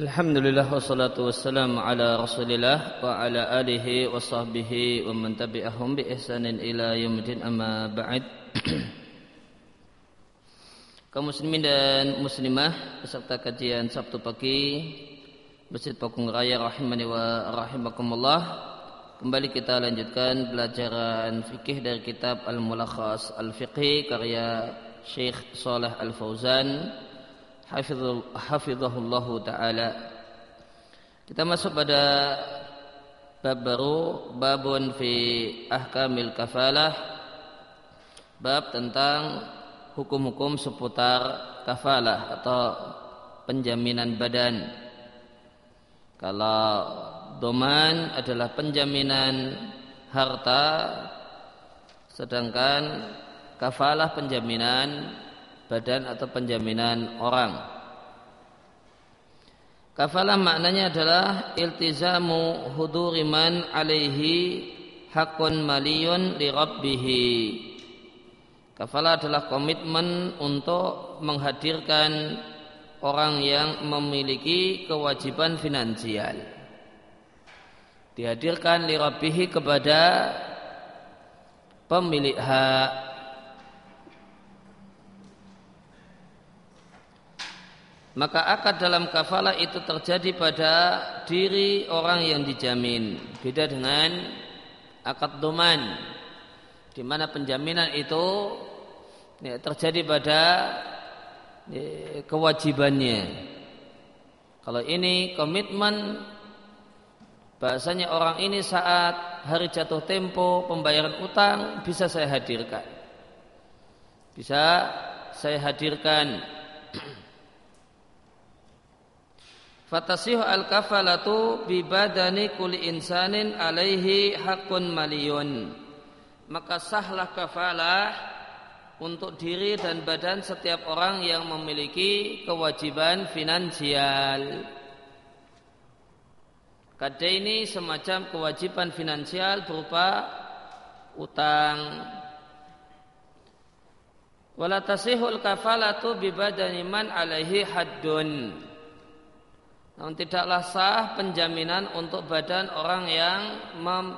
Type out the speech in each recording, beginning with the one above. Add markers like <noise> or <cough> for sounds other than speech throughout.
Alhamdulillah wassalatu wassalamu ala Rasulillah wa ala alihi wa sahbihi wa man tabi'ahum bi ihsanin ila yaumil amma ba'd. <clears throat> Kaum muslimin dan muslimah peserta kajian Sabtu pagi Masjid Pakung Raya rahimani wa rahimakumullah. Kembali kita lanjutkan pelajaran fikih dari kitab Al-Mulakhas Al-Fiqhi karya Syekh Saleh Al-Fauzan hafizahullah taala. Kita masuk pada bab baru babun fi ahkamil kafalah bab tentang hukum-hukum seputar kafalah atau penjaminan badan. Kalau doman adalah penjaminan harta sedangkan kafalah penjaminan badan atau penjaminan orang. Kafalah maknanya adalah iltizamu huduri man alaihi hakun maliyun li rabbihi. Kafalah adalah komitmen untuk menghadirkan orang yang memiliki kewajiban finansial. Dihadirkan li rabbihi kepada pemilik hak maka akad dalam kafalah itu terjadi pada diri orang yang dijamin. Beda dengan akad doman di mana penjaminan itu ya, terjadi pada ya, kewajibannya. Kalau ini komitmen bahasanya orang ini saat hari jatuh tempo pembayaran utang bisa saya hadirkan. Bisa saya hadirkan Fatasihu al-kafalatu bi badani kulli insanin alaihi hakun maliyun. Maka sahlah kafalah untuk diri dan badan setiap orang yang memiliki kewajiban finansial. Kada ini semacam kewajiban finansial berupa utang. Wala tasihul kafalatu bi badani man alaihi haddun. Namun tidaklah sah penjaminan untuk badan orang yang mem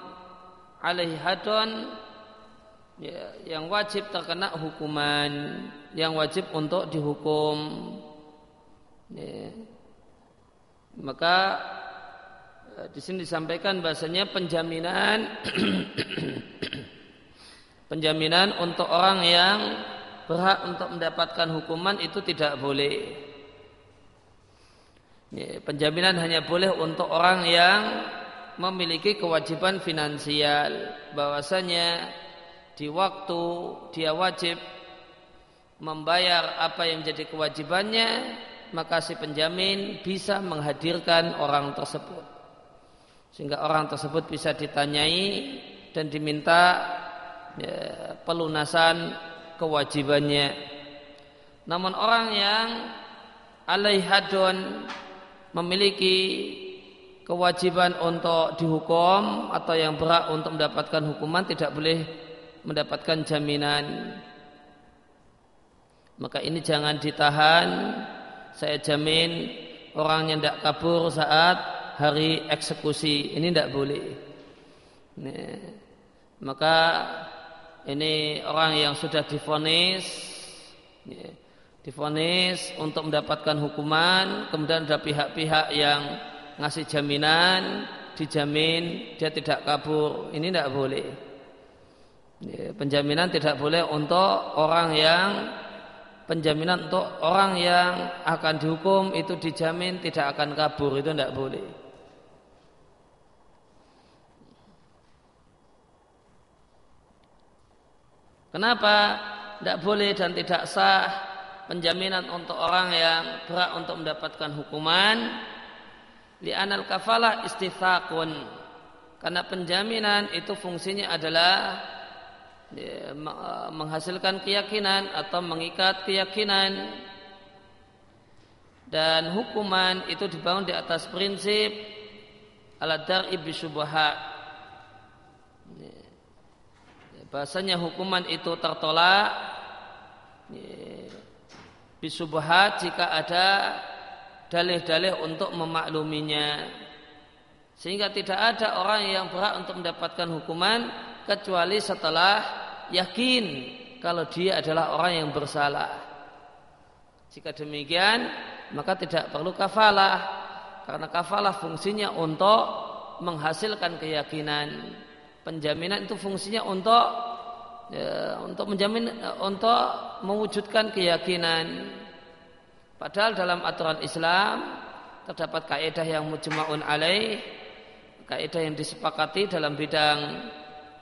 hadon ya, yang wajib terkena hukuman, yang wajib untuk dihukum. Ya. Maka eh, di sini disampaikan bahasanya penjaminan <clears throat> penjaminan untuk orang yang berhak untuk mendapatkan hukuman itu tidak boleh. Ya, penjaminan hanya boleh untuk orang yang memiliki kewajiban finansial. Bahwasanya di waktu dia wajib membayar apa yang menjadi kewajibannya maka si penjamin bisa menghadirkan orang tersebut. Sehingga orang tersebut bisa ditanyai dan diminta ya, pelunasan kewajibannya. Namun orang yang alaihadun memiliki kewajiban untuk dihukum atau yang berhak untuk mendapatkan hukuman tidak boleh mendapatkan jaminan. Maka ini jangan ditahan. Saya jamin orang yang tidak kabur saat hari eksekusi ini tidak boleh. Ini, maka ini orang yang sudah difonis difonis untuk mendapatkan hukuman, kemudian ada pihak-pihak yang ngasih jaminan, dijamin dia tidak kabur, ini tidak boleh. Penjaminan tidak boleh untuk orang yang penjaminan untuk orang yang akan dihukum itu dijamin tidak akan kabur itu tidak boleh. Kenapa tidak boleh dan tidak sah penjaminan untuk orang yang berat untuk mendapatkan hukuman. Li'anal kafalah istithaqun. Karena penjaminan itu fungsinya adalah ya, menghasilkan keyakinan atau mengikat keyakinan. Dan hukuman itu dibangun di atas prinsip ala dar'i bisyubahat ya, bahasanya hukuman itu tertolak bisubahat jika ada dalih-dalih untuk memakluminya. Sehingga tidak ada orang yang berhak untuk mendapatkan hukuman kecuali setelah yakin kalau dia adalah orang yang bersalah. Jika demikian, maka tidak perlu kafalah karena kafalah fungsinya untuk menghasilkan keyakinan. Penjaminan itu fungsinya untuk ya, untuk menjamin untuk mewujudkan keyakinan. Padahal dalam aturan Islam terdapat kaidah yang mujma'un alaih, kaidah yang disepakati dalam bidang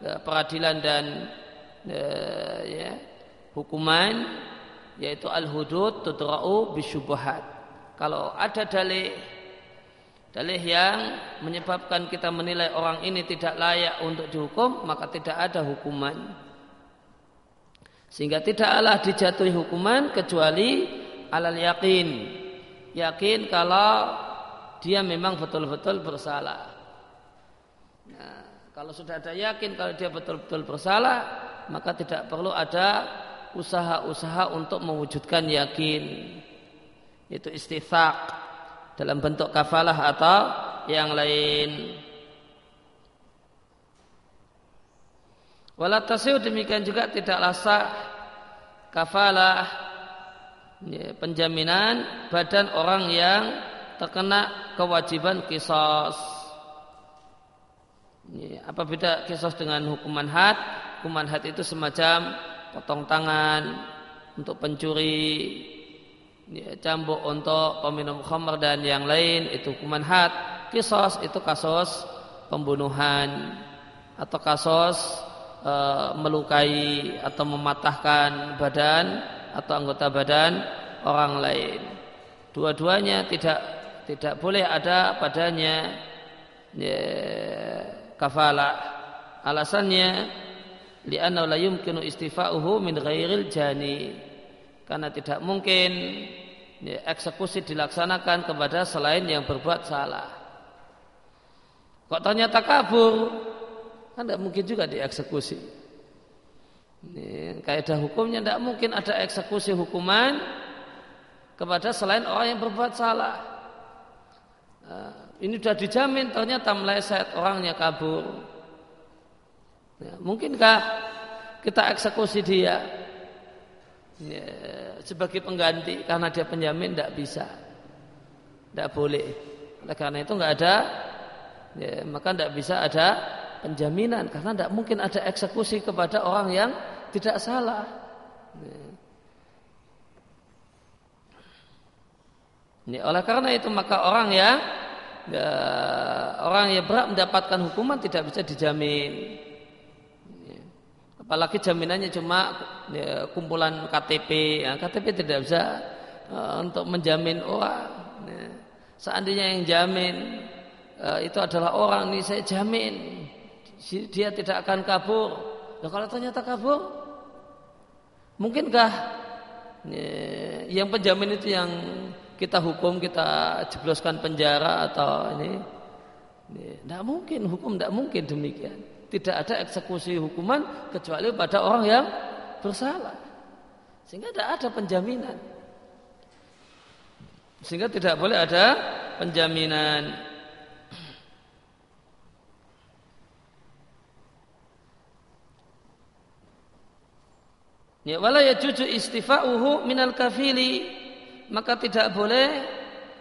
ya, peradilan dan ya, ya, hukuman yaitu al-hudud tudra'u bisyubuhat. Kalau ada dalih dalih yang menyebabkan kita menilai orang ini tidak layak untuk dihukum maka tidak ada hukuman sehingga tidaklah dijatuhi hukuman kecuali alal yakin yakin kalau dia memang betul-betul bersalah. Nah, kalau sudah ada yakin kalau dia betul-betul bersalah maka tidak perlu ada usaha-usaha untuk mewujudkan yakin. Itu istifak dalam bentuk kafalah atau yang lain. Walatasiu demikian juga tidaklah sah kafalah ya, penjaminan badan orang yang terkena kewajiban kisos. Ya, apa beda kisos dengan hukuman had? Hukuman had itu semacam potong tangan untuk pencuri, ya, cambuk untuk peminum khamr dan yang lain itu hukuman had kisos itu kasus pembunuhan atau kasus e, melukai atau mematahkan badan atau anggota badan orang lain. Dua-duanya tidak tidak boleh ada padanya ya, kafalah alasannya li'anna la yumkinu istifa'uhu min ghairil jani. Karena tidak mungkin ya, eksekusi dilaksanakan kepada selain yang berbuat salah. Kok ternyata kabur, kan tidak mungkin juga dieksekusi. Ini, kaidah hukumnya tidak mungkin ada eksekusi hukuman kepada selain orang yang berbuat salah. Nah, ini sudah dijamin ternyata meleset orangnya kabur. Ya, mungkinkah kita eksekusi dia? ya, sebagai pengganti karena dia penjamin tidak bisa tidak boleh oleh karena itu nggak ada ya, maka tidak bisa ada penjaminan karena tidak mungkin ada eksekusi kepada orang yang tidak salah. Ya. Ya, oleh karena itu maka orang ya, orang yang berat mendapatkan hukuman tidak bisa dijamin. Apalagi jaminannya cuma ya, kumpulan KTP ya, KTP tidak bisa uh, untuk menjamin orang. Ya. seandainya yang jamin uh, itu adalah orang ini saya jamin dia tidak akan kabur nah, kalau ternyata kabur mungkinkah ya, yang penjamin itu yang kita hukum kita jebloskan penjara atau ini tidak mungkin hukum tidak mungkin demikian tidak ada eksekusi hukuman kecuali pada orang yang bersalah. Sehingga tidak ada penjaminan. Sehingga tidak boleh ada penjaminan. Ya wala ya juju istifa'uhu minal kafili. Maka tidak boleh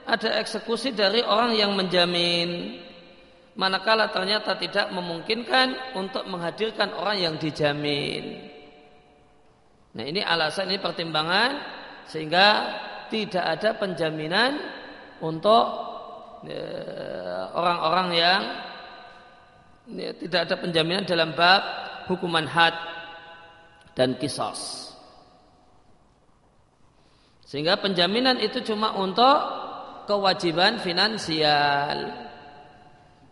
ada eksekusi dari orang yang menjamin. Manakala ternyata tidak memungkinkan untuk menghadirkan orang yang dijamin. Nah ini alasan ini pertimbangan sehingga tidak ada penjaminan untuk ya, orang-orang yang ya, tidak ada penjaminan dalam bab hukuman had dan kisos. Sehingga penjaminan itu cuma untuk kewajiban finansial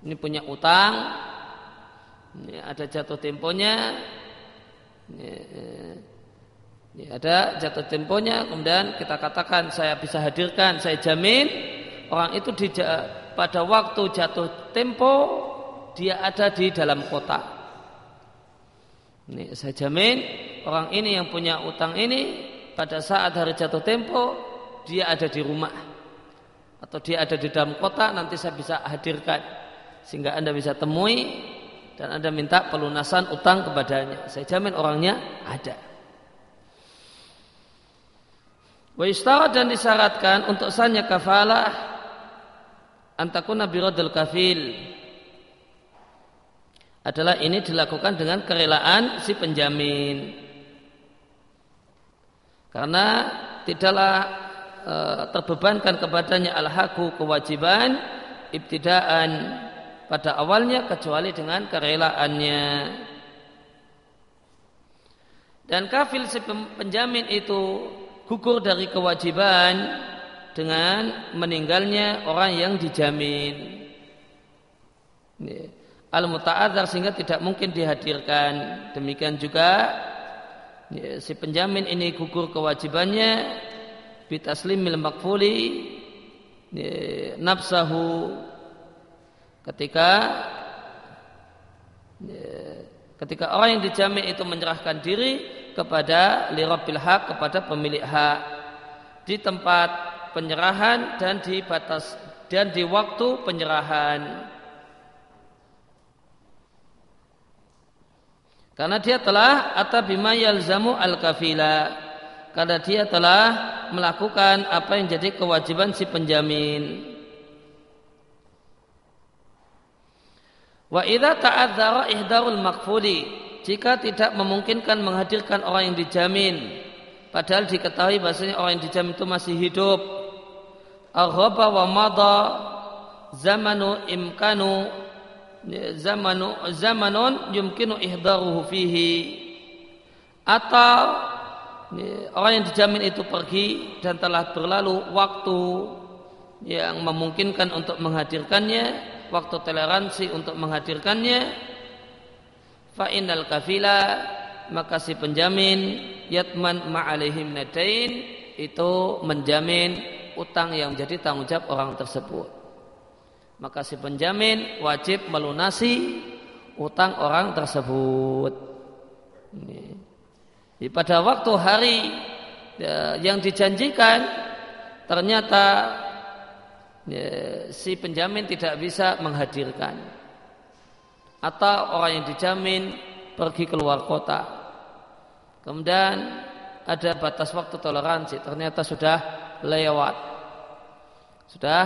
ini punya utang, ini ada jatuh temponya, ini, ada jatuh temponya, kemudian kita katakan saya bisa hadirkan, saya jamin orang itu di, pada waktu jatuh tempo dia ada di dalam kota. Ini saya jamin orang ini yang punya utang ini pada saat hari jatuh tempo dia ada di rumah atau dia ada di dalam kota nanti saya bisa hadirkan sehingga Anda bisa temui dan Anda minta pelunasan utang kepadanya. Saya jamin orangnya ada. Wa dan disyaratkan untuk sanya kafalah antakuna biradul kafil adalah ini dilakukan dengan kerelaan si penjamin. Karena tidaklah e, terbebankan kepadanya al-haku kewajiban ibtidaan pada awalnya kecuali dengan kerelaannya. Dan kafil si penjamin itu gugur dari kewajiban dengan meninggalnya orang yang dijamin. Al mutaadzar sehingga tidak mungkin dihadirkan. Demikian juga ya, si penjamin ini gugur kewajibannya bitaslimil makfuli ya, nafsahu ketika ya, ketika orang yang dijamin itu menyerahkan diri kepada lirabil hak kepada pemilik hak di tempat penyerahan dan di batas dan di waktu penyerahan. Karena dia telah atabima yalzamu al kafila. Karena dia telah melakukan apa yang jadi kewajiban si penjamin. Wa idza ta'adzara ihdarul makfuli jika tidak memungkinkan menghadirkan orang yang dijamin padahal diketahui bahasanya orang yang dijamin itu masih hidup aghaba wa madha zamanu imkanu zamanu zamanun yumkinu ihdaruhu fihi atau orang yang dijamin itu pergi dan telah berlalu waktu yang memungkinkan untuk menghadirkannya waktu toleransi untuk menghadirkannya fa innal kafila maka si penjamin yatman ma'alihim nadain itu menjamin utang yang menjadi tanggung jawab orang tersebut. Maka si penjamin wajib melunasi utang orang tersebut. Ini. pada waktu hari ya, yang dijanjikan ternyata ya, si penjamin tidak bisa menghadirkan atau orang yang dijamin pergi keluar kota. Kemudian ada batas waktu toleransi, ternyata sudah lewat. Sudah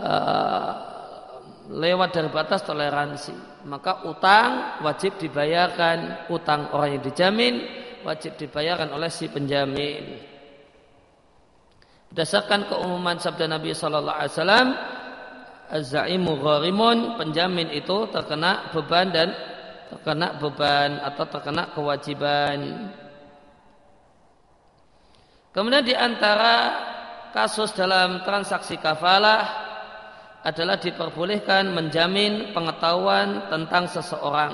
uh, lewat dari batas toleransi. Maka utang wajib dibayarkan, utang orang yang dijamin wajib dibayarkan oleh si penjamin. Berdasarkan keumuman sabda Nabi sallallahu alaihi wasallam, Az-za'imu gharimun, penjamin itu terkena beban dan terkena beban atau terkena kewajiban. Kemudian di antara kasus dalam transaksi kafalah adalah diperbolehkan menjamin pengetahuan tentang seseorang.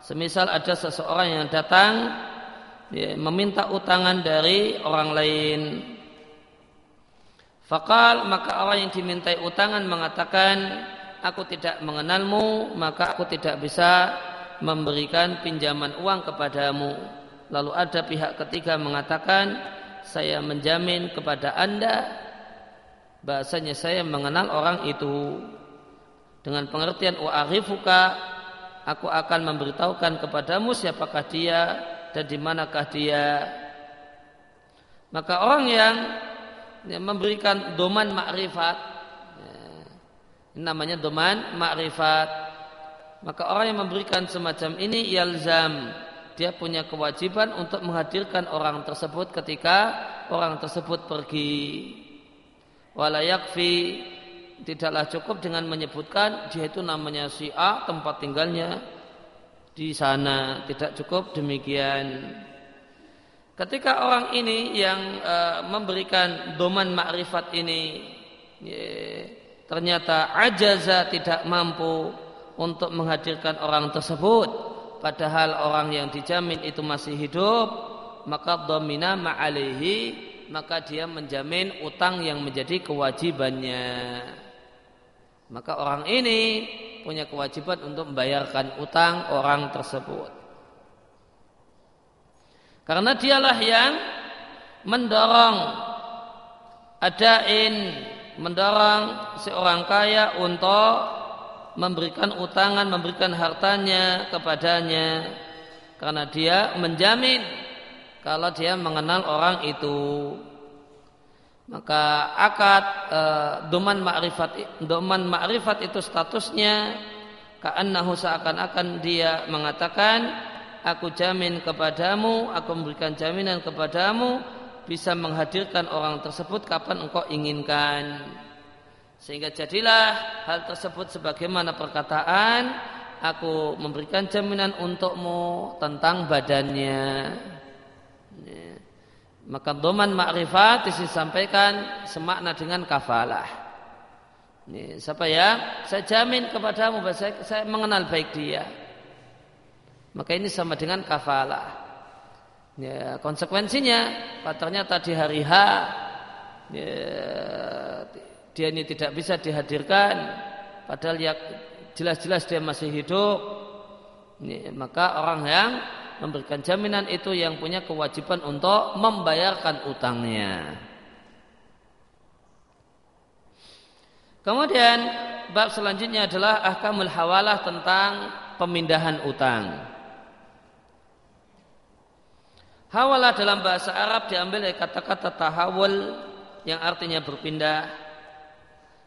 Semisal ada seseorang yang datang ya, meminta utangan dari orang lain Fakal maka orang yang dimintai utangan mengatakan aku tidak mengenalmu maka aku tidak bisa memberikan pinjaman uang kepadamu. Lalu ada pihak ketiga mengatakan saya menjamin kepada anda bahasanya saya mengenal orang itu. Dengan pengertian wa'arifuka aku akan memberitahukan kepadamu siapakah dia dan di manakah dia. Maka orang yang ya, memberikan doman makrifat ya, namanya doman makrifat maka orang yang memberikan semacam ini yalzam. Dia punya kewajiban untuk menghadirkan orang tersebut ketika orang tersebut pergi walayakfi tidaklah cukup dengan menyebutkan dia itu namanya si A tempat tinggalnya di sana. Tidak cukup demikian. Ketika orang ini yang uh, memberikan doman makrifat ini ya, ternyata ajaza tidak mampu untuk menghadirkan orang tersebut. Padahal orang yang dijamin itu masih hidup maka domina ma'alihi maka dia menjamin utang yang menjadi kewajibannya. Maka orang ini punya kewajiban untuk membayarkan utang orang tersebut. Karena dialah yang mendorong adain mendorong seorang kaya untuk memberikan utangan, memberikan hartanya kepadanya. Karena dia menjamin kalau dia mengenal orang itu. Maka akad e, doman ma'rifat doman ma'rifat itu statusnya ka'annahu seakan-akan dia mengatakan aku jamin kepadamu aku memberikan jaminan kepadamu bisa menghadirkan orang tersebut kapan engkau inginkan. Sehingga jadilah hal tersebut sebagaimana perkataan aku memberikan jaminan untukmu tentang badannya maka doman ma'rifat disampaikan semakna dengan kafalah. Ini, siapa ya? Saya jamin kepadamu bahwa saya, saya mengenal baik dia. Maka ini sama dengan kafalah. Ya, konsekuensinya, ternyata di hari H ya, dia ini tidak bisa dihadirkan, padahal ya jelas-jelas dia masih hidup. Ini, maka orang yang memberikan jaminan itu yang punya kewajiban untuk membayarkan utangnya. Kemudian bab selanjutnya adalah ahkamul hawalah tentang pemindahan utang. Hawalah dalam bahasa Arab diambil dari kata-kata tahawul yang artinya berpindah.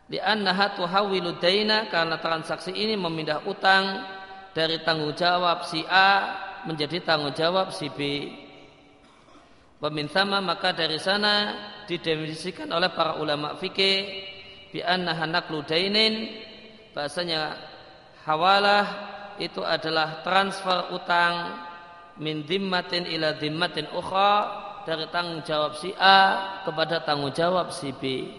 Di annaha tuhawilu daina karena transaksi ini memindah utang dari tanggung jawab si A menjadi tanggung jawab si B. Pemintama maka dari sana didefinisikan oleh para ulama fikih bi annaha naqlu bahasanya hawalah itu adalah transfer utang min dimmatin ila dimmatin ukhra dari tanggung jawab si A kepada tanggung jawab si B.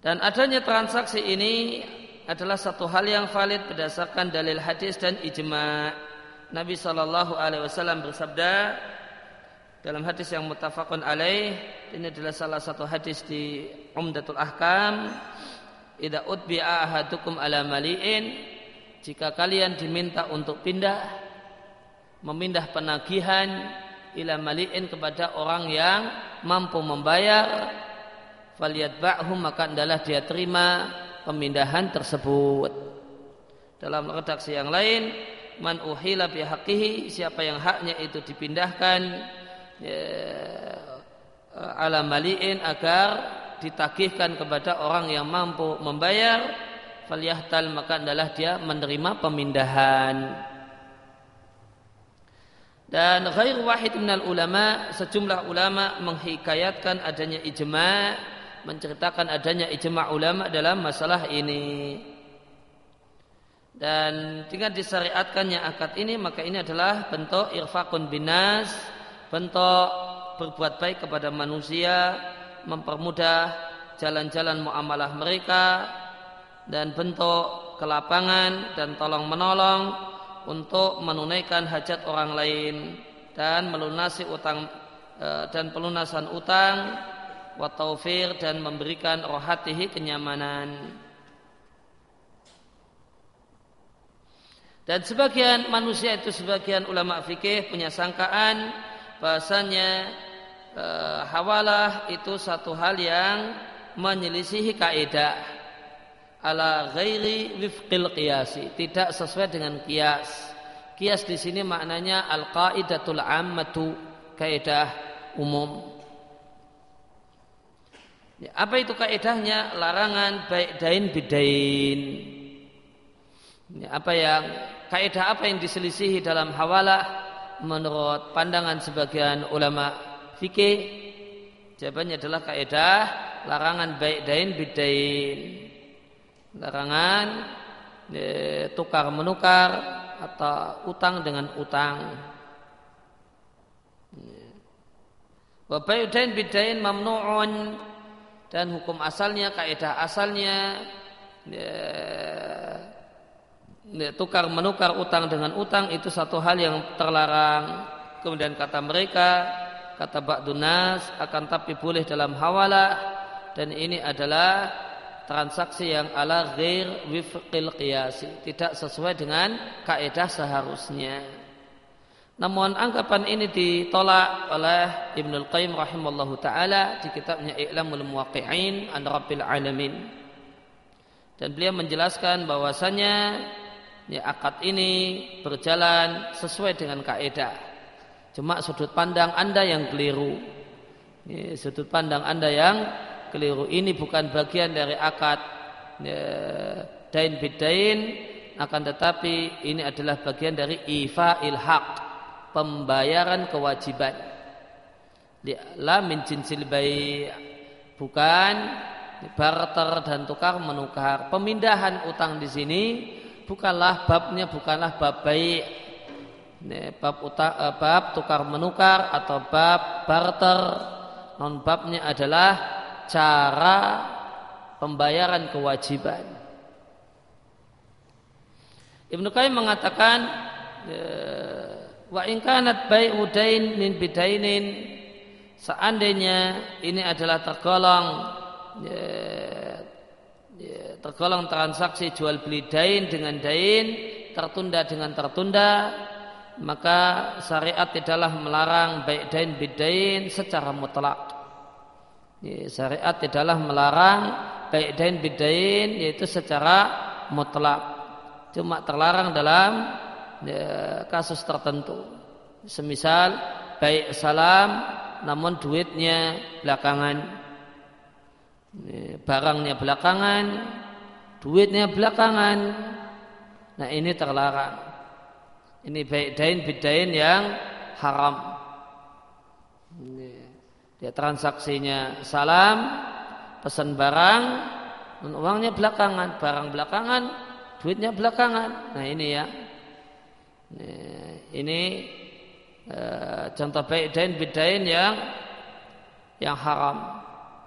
Dan adanya transaksi ini adalah satu hal yang valid berdasarkan dalil hadis dan ijma. Nabi Shallallahu Alaihi Wasallam bersabda dalam hadis yang mutafakun alaih ini adalah salah satu hadis di Umdatul Ahkam Ida utbi'a ahadukum ala mali'in Jika kalian diminta untuk pindah Memindah penagihan Ila mali'in kepada orang yang mampu membayar Faliyatba'hum maka adalah dia terima pemindahan tersebut. Dalam redaksi yang lain, man uhila bihaqihi, siapa yang haknya itu dipindahkan ya, ala maliin agar ditagihkan kepada orang yang mampu membayar, falyahtal maka adalah dia menerima pemindahan. Dan ghair wahid minal ulama, sejumlah ulama menghikayatkan adanya ijma' menceritakan adanya ijma ulama dalam masalah ini. Dan dengan disyariatkannya akad ini maka ini adalah bentuk irfakun binas, bentuk berbuat baik kepada manusia, mempermudah jalan-jalan muamalah mereka dan bentuk kelapangan dan tolong menolong untuk menunaikan hajat orang lain dan melunasi utang eh, dan pelunasan utang wa taufir dan memberikan rohatihi kenyamanan. Dan sebagian manusia itu sebagian ulama fikih punya sangkaan bahasanya e, hawalah itu satu hal yang menyelisihi kaidah ala ghairi wifqil qiyasi, tidak sesuai dengan kias. Kias di sini maknanya al qaidatul ammatu, kaidah umum. Ya, apa itu kaidahnya? Larangan baik dain bidain. Ya, apa yang kaidah apa yang diselisihi dalam hawalah menurut pandangan sebagian ulama fikih? Jawabannya adalah kaidah larangan baik dain bidain. Larangan ya, tukar menukar atau utang dengan utang. Ya. Wa dain bidain mamnu'un dan hukum asalnya kaidah asalnya ya, ya, tukar menukar utang dengan utang itu satu hal yang terlarang. Kemudian kata mereka kata Ba'dunas akan tapi boleh dalam hawalah dan ini adalah transaksi yang ala ghair wifqil qiyasi. Tidak sesuai dengan kaidah seharusnya Namun anggapan ini ditolak oleh Ibnul Qayyim rahimallahu taala di kitabnya I'lamul Muwaqqi'in an Rabbil Alamin. Dan beliau menjelaskan bahwasanya ya, akad ini berjalan sesuai dengan kaidah. Cuma sudut pandang Anda yang keliru. Ya, sudut pandang Anda yang keliru. Ini bukan bagian dari akad ya, dain bidain akan tetapi ini adalah bagian dari ifa ilhaq pembayaran kewajiban. La min jinsil bayi bukan barter dan tukar menukar. Pemindahan utang di sini bukanlah babnya bukanlah bab baik. Bab utang, eh, bab tukar menukar atau bab barter. Non babnya adalah cara pembayaran kewajiban. Ibnu Qayyim mengatakan eh, wa in kanat dain min bidainin seandainya ini adalah tergolong ya, ya, tergolong transaksi jual beli dain dengan dain tertunda dengan tertunda maka syariat tidaklah melarang baik dain bidain secara mutlak. Ya, syariat tidaklah melarang baik dain bidain yaitu secara mutlak. Cuma terlarang dalam ya, kasus tertentu. Semisal baik salam namun duitnya belakangan. Ya, barangnya belakangan, duitnya belakangan. Nah ini terlarang. Ini baik dain bidain yang haram. Dia transaksinya salam, pesan barang, uangnya belakangan, barang belakangan, duitnya belakangan. Nah ini ya, ini e, contoh baik dain bidain yang yang haram.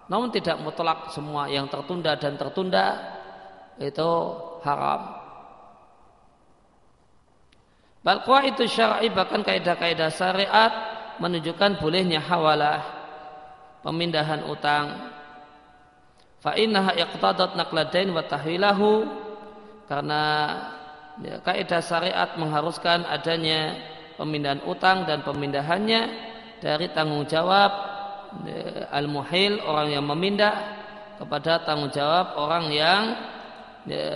Namun tidak mutlak semua yang tertunda dan tertunda itu haram. Balqwa itu syar'i bahkan kaidah-kaidah syariat menunjukkan bolehnya hawalah pemindahan utang. Fa innaha iqtadat naqladain wa tahwilahu karena ya, kaidah syariat mengharuskan adanya pemindahan utang dan pemindahannya dari tanggung jawab ya, al-muhil orang yang memindah kepada tanggung jawab orang yang ya,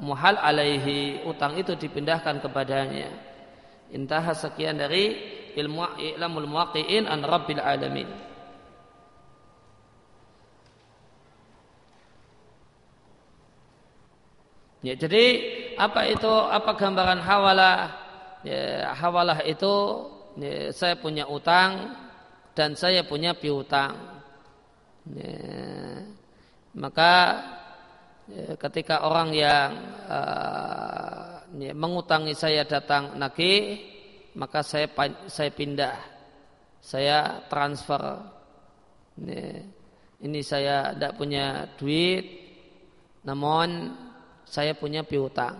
muhal alaihi utang itu dipindahkan kepadanya. Intah sekian dari ilmu ilmu muwaqqi'in an rabbil alamin. Ya, jadi apa itu apa gambaran hawalah? Ya, hawalah itu ya, saya punya utang dan saya punya piutang. Ya, maka ya, ketika orang yang uh, ya, mengutangi saya datang nagih, maka saya saya pindah, saya transfer. Ya, ini saya tidak punya duit, namun saya punya piutang.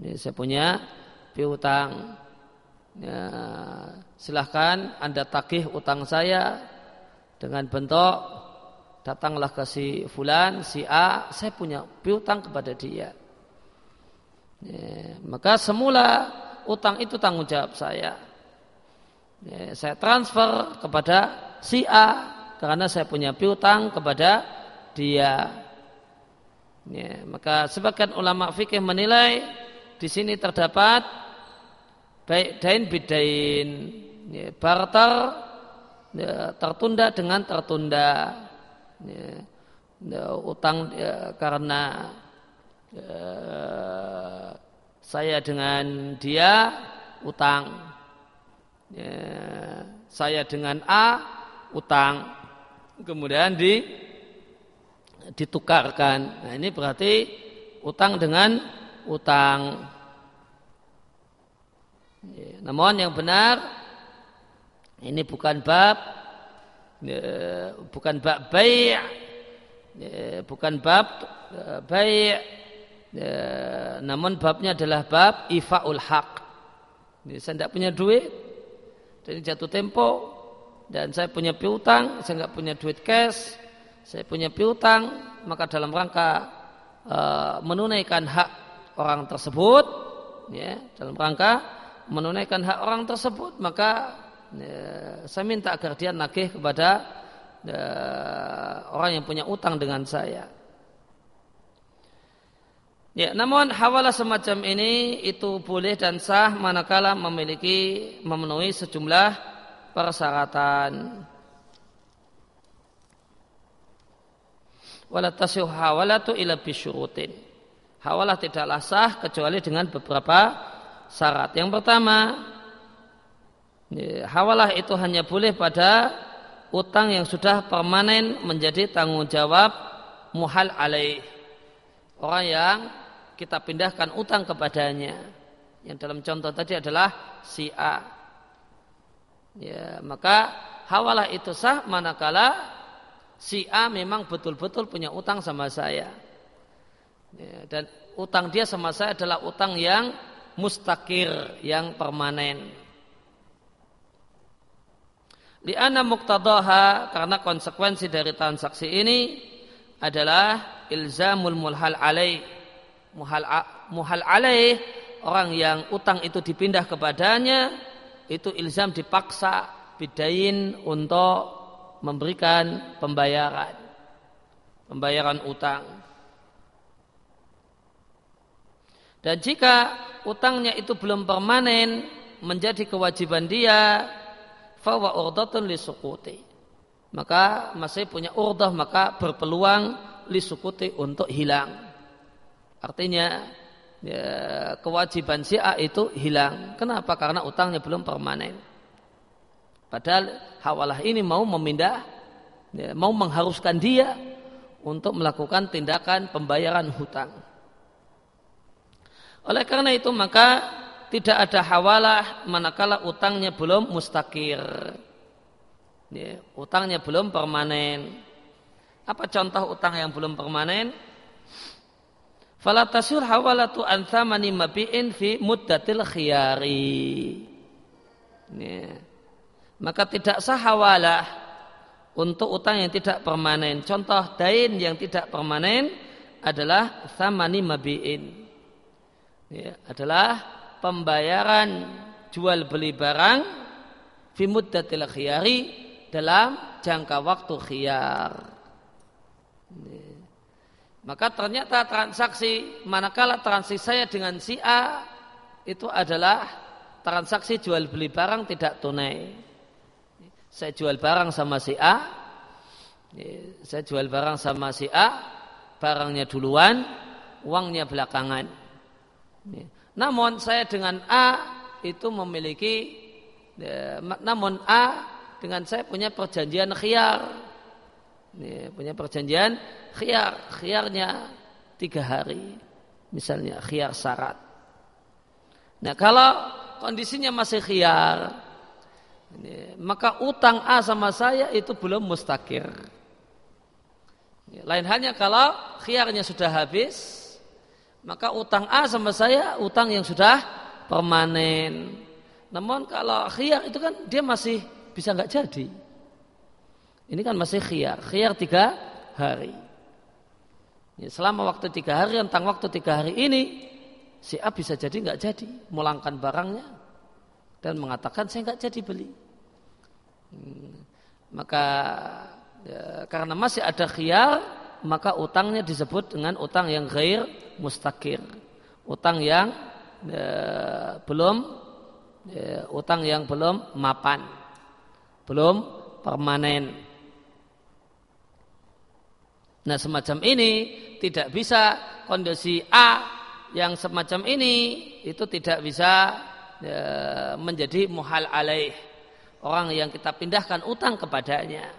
Ini saya punya piutang. Ya, silahkan Anda takih utang saya dengan bentuk datanglah ke si fulan, si A, saya punya piutang kepada dia. Ya, maka semula utang itu tanggung jawab saya. Ya, saya transfer kepada si A karena saya punya piutang kepada dia. Ya, maka sebagian ulama fikih menilai di sini terdapat baik dain bidain, ya, barter ya, tertunda dengan tertunda, ya, ya, utang ya, karena ya, saya dengan dia utang, ya, saya dengan A utang, kemudian di ditukarkan. Nah, ini berarti utang dengan utang. Ya, namun yang benar ini bukan bab ya, bukan bab baik ya, bukan bab ya, baik ya, namun babnya adalah bab ifaul haq. Ya, saya tidak punya duit, jadi jatuh tempo dan saya punya piutang, saya nggak punya duit cash, saya punya piutang, maka dalam rangka e, menunaikan hak orang tersebut, ya, dalam rangka menunaikan hak orang tersebut maka ya, saya minta agar dia nagih kepada ya, orang yang punya utang dengan saya. Ya, namun hawalah semacam ini itu boleh dan sah manakala memiliki memenuhi sejumlah persyaratan. Wala tasih hawalatu ila bisyurutin. Hawalah tidaklah sah kecuali dengan beberapa syarat. Yang pertama, ya, hawalah itu hanya boleh pada utang yang sudah permanen menjadi tanggung jawab muhal alaih. Orang yang kita pindahkan utang kepadanya. Yang dalam contoh tadi adalah si A. Ya, maka hawalah itu sah manakala si A memang betul-betul punya utang sama saya. Ya, dan utang dia sama saya adalah utang yang mustakir, yang permanen. Liana muktadaha karena konsekuensi dari transaksi ini adalah ilzamul mulhal alaih muhal muhal alaih orang yang utang itu dipindah kepadanya itu ilzam dipaksa bidain untuk memberikan pembayaran pembayaran utang dan jika utangnya itu belum permanen menjadi kewajiban dia fawa urdatun lisukuti maka masih punya urdah maka berpeluang lisukuti untuk hilang Artinya ya, kewajiban si A itu hilang. Kenapa? Karena utangnya belum permanen. Padahal hawalah ini mau memindah, ya, mau mengharuskan dia untuk melakukan tindakan pembayaran hutang. Oleh karena itu maka tidak ada hawalah manakala utangnya belum mustakir. Ya, utangnya belum permanen. Apa contoh utang yang belum permanen? Fala tasur hawalatu an thamani mabi'in fi muddatil khiyari. Ya. Maka tidak sah hawalah untuk utang yang tidak permanen. Contoh dain yang tidak permanen adalah thamani mabi'in. Ya, adalah pembayaran jual beli barang fi muddatil khiyari dalam jangka waktu khiyar. Ya. Maka ternyata transaksi manakala transaksi saya dengan si A itu adalah transaksi jual beli barang tidak tunai. Saya jual barang sama si A, saya jual barang sama si A, barangnya duluan, uangnya belakangan. Namun saya dengan A itu memiliki, namun A dengan saya punya perjanjian khiyar ini, punya perjanjian khiar, khiarnya tiga hari. Misalnya khiar syarat. Nah kalau kondisinya masih khiar, maka utang A sama saya itu belum mustakir. Lain hanya kalau khiarnya sudah habis, maka utang A sama saya utang yang sudah permanen. Namun kalau khiar itu kan dia masih bisa nggak jadi. Ini kan masih khiyar. Khiyar tiga hari. Selama waktu tiga hari, tentang waktu tiga hari ini, si A bisa jadi nggak jadi. Mulangkan barangnya dan mengatakan saya nggak jadi beli. Hmm, maka ya, karena masih ada khiyar, maka utangnya disebut dengan utang yang ghair mustakir. Utang yang ya, belum ya, utang yang belum mapan. Belum permanen. Nah semacam ini tidak bisa kondisi A yang semacam ini itu tidak bisa e, menjadi muhal alaih orang yang kita pindahkan utang kepadanya.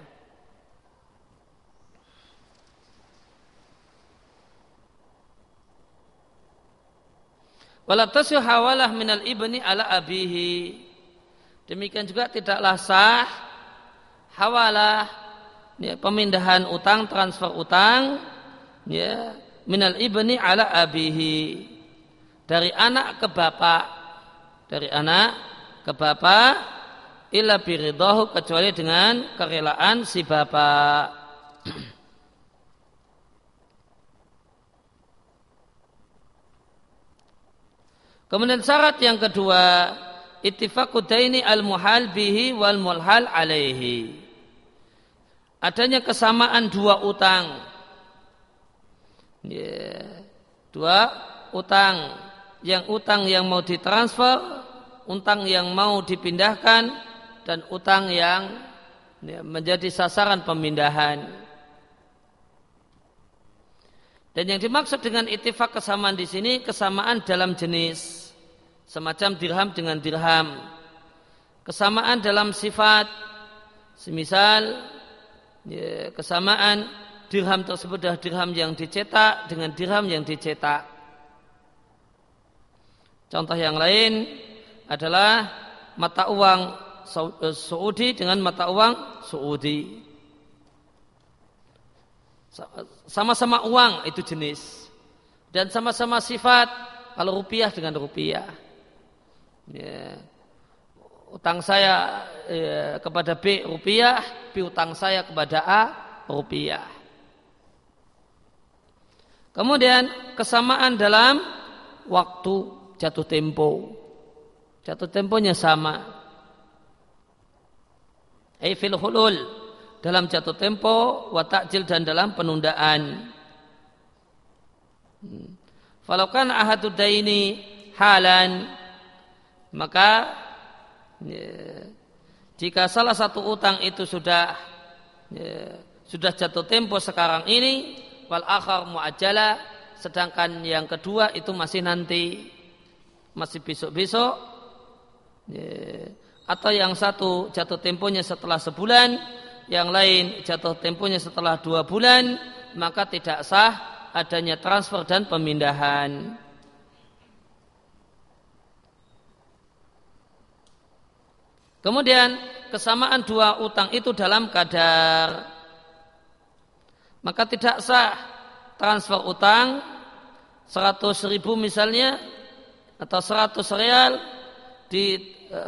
Walatasu hawalah minal ibni ala abihi. Demikian juga tidaklah sah hawalah ya, pemindahan utang transfer utang ya minal ibni ala abihi dari anak ke bapak dari anak ke bapak illa biridahu kecuali dengan kerelaan si bapak Kemudian syarat yang kedua ittifaqu daini al-muhal bihi wal mulhal alaihi. Adanya kesamaan dua utang. Yeah. Dua utang. Yang utang yang mau ditransfer, utang yang mau dipindahkan, dan utang yang ya, menjadi sasaran pemindahan. Dan yang dimaksud dengan itifak kesamaan di sini kesamaan dalam jenis, semacam dirham dengan dirham. Kesamaan dalam sifat, semisal ya, kesamaan dirham tersebut adalah dirham yang dicetak dengan dirham yang dicetak. Contoh yang lain adalah mata uang Saudi dengan mata uang Saudi. Sama-sama uang itu jenis. Dan sama-sama sifat kalau rupiah dengan rupiah. Ya. Utang saya ya, kepada B rupiah, B utang saya kepada A rupiah. Kemudian kesamaan dalam waktu jatuh tempo. Jatuh temponya sama. Aifil hulul dalam jatuh tempo, watakjil dan dalam penundaan. Hmm. Falaukan ahadud ini halan, maka ya, jika salah satu utang itu sudah ya, sudah jatuh tempo sekarang ini, wal akhar muajjala, sedangkan yang kedua itu masih nanti, masih besok-besok, ya, atau yang satu jatuh temponya setelah sebulan, yang lain jatuh temponya setelah dua bulan, maka tidak sah adanya transfer dan pemindahan. Kemudian kesamaan dua utang itu dalam kadar maka tidak sah transfer utang 100 ribu misalnya atau 100 real di, e,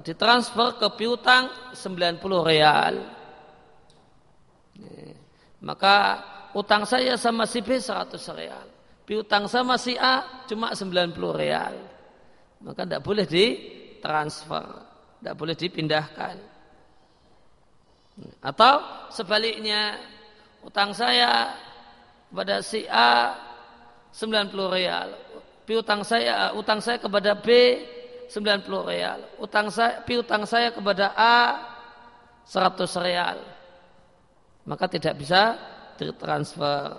ditransfer ke piutang 90 real. Maka utang saya sama si B 100 real. Piutang sama si A cuma 90 real. Maka tidak boleh ditransfer. Tidak boleh dipindahkan. Atau sebaliknya utang saya kepada si A 90 real. Piutang saya utang saya kepada B 90 real. Utang saya piutang saya kepada A 100 real maka tidak bisa ditransfer.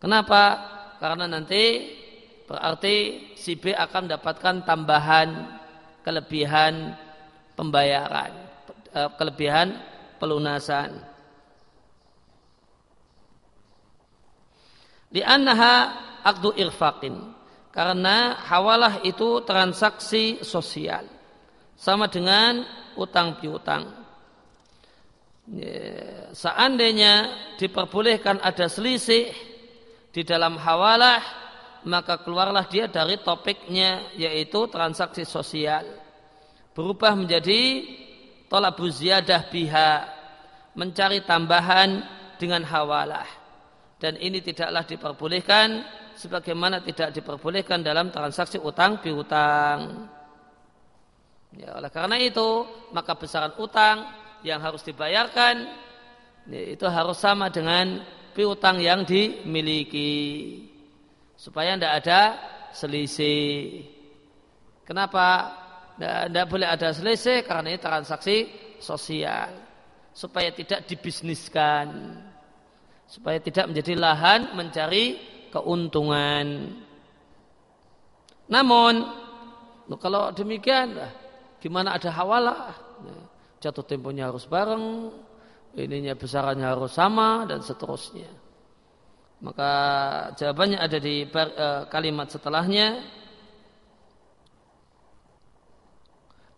Kenapa? Karena nanti berarti si B akan mendapatkan tambahan kelebihan pembayaran, eh, kelebihan pelunasan. Li'annaha akdu irfaqin. Karena hawalah itu transaksi sosial. Sama dengan utang piutang. Ya, seandainya diperbolehkan ada selisih di dalam hawalah maka keluarlah dia dari topiknya yaitu transaksi sosial berubah menjadi tolak ziyadah biha mencari tambahan dengan hawalah dan ini tidaklah diperbolehkan sebagaimana tidak diperbolehkan dalam transaksi utang piutang ya oleh karena itu maka besaran utang yang harus dibayarkan ya, itu harus sama dengan piutang yang dimiliki supaya tidak ada selisih. Kenapa? Tidak boleh ada selisih karena ini transaksi sosial supaya tidak dibisniskan supaya tidak menjadi lahan mencari keuntungan. Namun kalau demikian, gimana ada hawalah? jatuh temponya harus bareng, ininya besarannya harus sama dan seterusnya. Maka jawabannya ada di eh, kalimat setelahnya.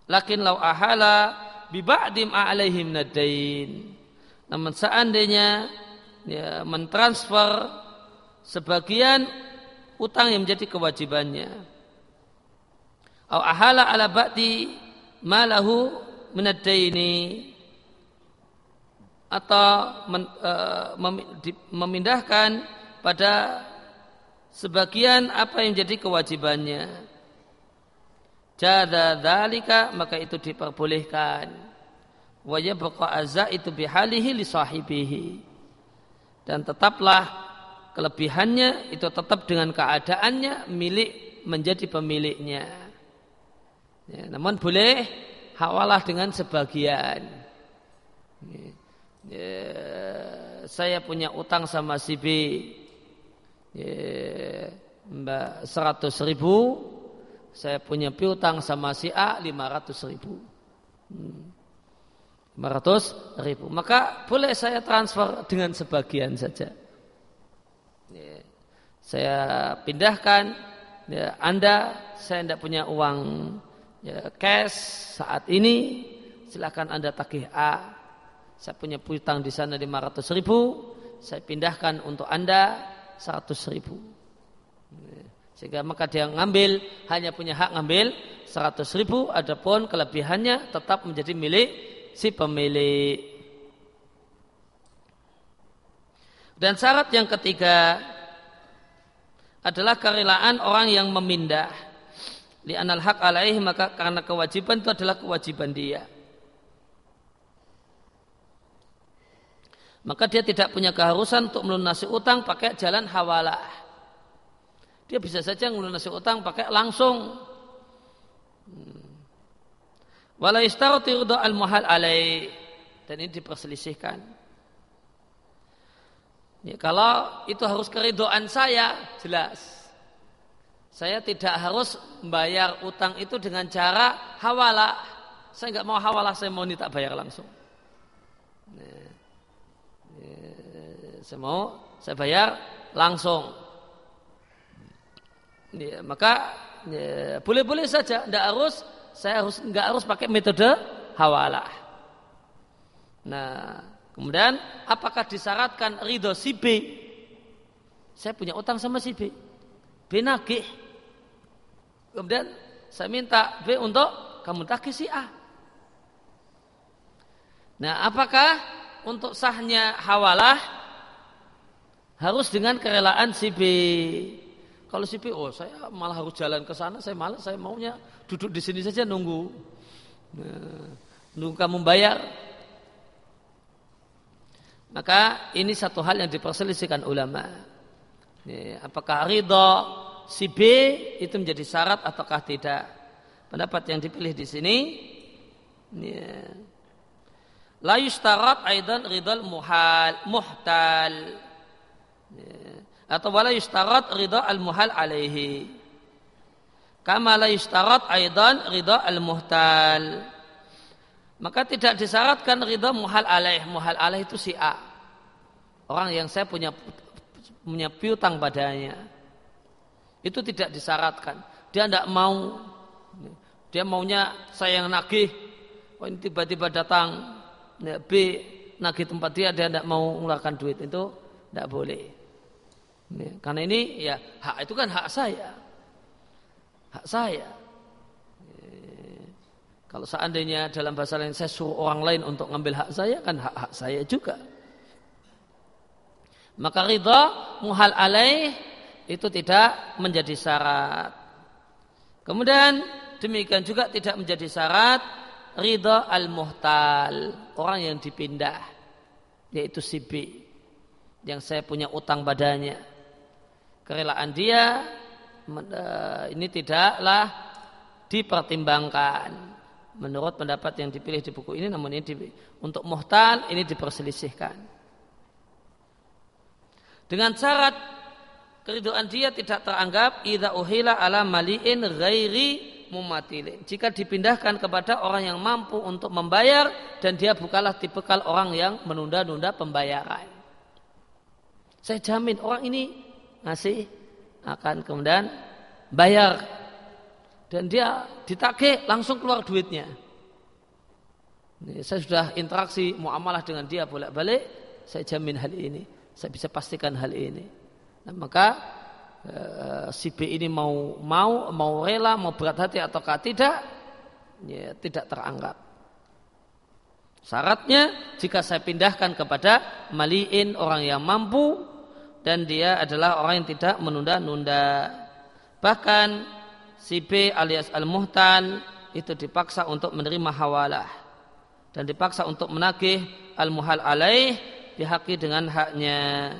Lakin lau ahala biba'dim alaihim nadain. Namun seandainya ya, mentransfer sebagian utang yang menjadi kewajibannya. Au ahala ala ba'di malahu minadaini atau men, uh, mem, di, memindahkan pada sebagian apa yang jadi kewajibannya. Jada dalika maka itu diperbolehkan. Wa yabqa itu bihalihi li sahibihi. Dan tetaplah kelebihannya itu tetap dengan keadaannya milik menjadi pemiliknya ya, namun boleh hawalah dengan sebagian ya, ya, saya punya utang sama si B ya, mbak seratus ribu saya punya piutang sama si A 500 ribu. Hmm. 500 ribu. Maka boleh saya transfer dengan sebagian saja. Ya. Saya pindahkan, ya, Anda saya tidak punya uang ya, cash saat ini, silakan Anda tagih A. Saya punya piutang di sana 500 ribu, saya pindahkan untuk Anda 100 ribu. Sehingga maka dia ngambil hanya punya hak ngambil 100 ribu, adapun kelebihannya tetap menjadi milik si pemilik. Dan syarat yang ketiga adalah kerelaan orang yang memindah. Li anal hak alaih maka karena kewajiban itu adalah kewajiban dia. Maka dia tidak punya keharusan untuk melunasi utang pakai jalan hawalah. Dia bisa saja ngelunasi utang pakai langsung. Hmm. Wala istarati al-muhal alai. Dan ini diperselisihkan. Ya, kalau itu harus keridoan saya, jelas. Saya tidak harus membayar utang itu dengan cara hawala. Saya nggak mau hawala, saya mau tak bayar langsung. Ya, ya, saya mau, saya bayar langsung. Ya, maka ya, boleh-boleh saja, tidak harus saya harus nggak harus pakai metode hawalah. Nah, kemudian apakah disyaratkan ridho si B? Saya punya utang sama si B. B nagih. Kemudian saya minta B untuk kamu tagih si A. Nah, apakah untuk sahnya hawalah harus dengan kerelaan si B? Kalau si oh saya malah harus jalan ke sana, saya malas, saya maunya duduk di sini saja nunggu. Nah, nunggu kamu bayar. Maka ini satu hal yang diperselisihkan ulama. Apakah ridho si B itu menjadi syarat ataukah tidak? Pendapat yang dipilih di sini. La yustarat aidan ridal muhal muhtal. Atau wala yustarat ridha al-muhal alaihi. Kama la yustarat aidan ridha al-muhtal. Maka tidak disyaratkan ridha muhal alaih. Muhal alaih itu si A. Orang yang saya punya punya piutang padanya. Itu tidak disyaratkan. Dia tidak mau. Dia maunya saya yang nagih. Oh ini tiba-tiba datang ya, B nagih tempat dia, dia tidak mau mengeluarkan duit. Itu tidak boleh. Karena ini ya hak itu kan hak saya. Hak saya. Kalau seandainya dalam bahasa lain saya suruh orang lain untuk ngambil hak saya kan hak-hak saya juga. Maka ridha muhal alaih itu tidak menjadi syarat. Kemudian demikian juga tidak menjadi syarat ridha al-muhtal, orang yang dipindah yaitu si B yang saya punya utang badannya kerelaan dia eh, ini tidaklah dipertimbangkan menurut pendapat yang dipilih di buku ini namun ini di, untuk muhtal ini diperselisihkan. Dengan syarat keriduan dia tidak teranggap idza uhila ala maliin ghairi mumatilin. Jika dipindahkan kepada orang yang mampu untuk membayar dan dia bukanlah tipikal orang yang menunda-nunda pembayaran. Saya jamin orang ini ngasih akan kemudian bayar dan dia ditagih langsung keluar duitnya. Ini, saya sudah interaksi muamalah dengan dia bolak-balik, saya jamin hal ini, saya bisa pastikan hal ini. Nah, maka e, si B ini mau mau mau rela mau berat hati ataukah tidak, ya, tidak teranggap. Syaratnya jika saya pindahkan kepada maliin orang yang mampu dan dia adalah orang yang tidak menunda-nunda. Bahkan si B alias al-muhtal itu dipaksa untuk menerima hawalah dan dipaksa untuk menagih al-muhal alaih dihaki dengan haknya.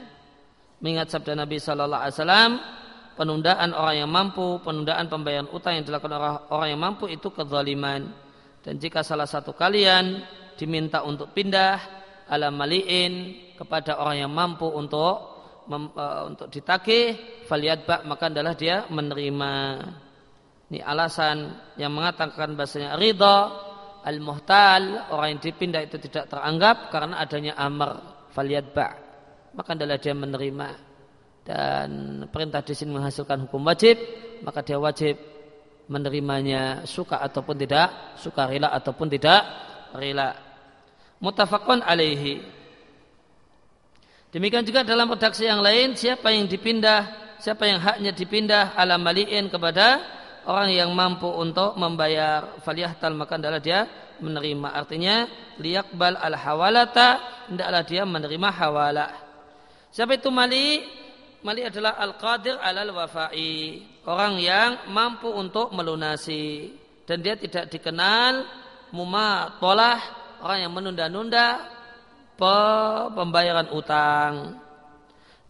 Mengingat sabda Nabi Sallallahu Alaihi Wasallam, penundaan orang yang mampu, penundaan pembayaran utang yang dilakukan orang, orang yang mampu itu kezaliman. Dan jika salah satu kalian diminta untuk pindah ala maliin kepada orang yang mampu untuk mem, uh, untuk ditagih, bak maka adalah dia menerima. Ini alasan yang mengatakan bahasanya ridha al-muhtal orang yang dipindah itu tidak teranggap karena adanya amr bak maka adalah dia menerima. Dan perintah di sini menghasilkan hukum wajib maka dia wajib menerimanya suka ataupun tidak suka rela ataupun tidak rela. Mutafakun alaihi. Demikian juga dalam redaksi yang lain siapa yang dipindah siapa yang haknya dipindah ala maliin kepada orang yang mampu untuk membayar faliyahtal maka adalah dia menerima. Artinya liyakbal al hawalata hendaklah dia menerima hawalah. Siapa itu mali? Mali adalah al qadir alal wafai. Orang yang mampu untuk melunasi. Dan dia tidak dikenal mumatolah orang yang menunda-nunda pembayaran utang.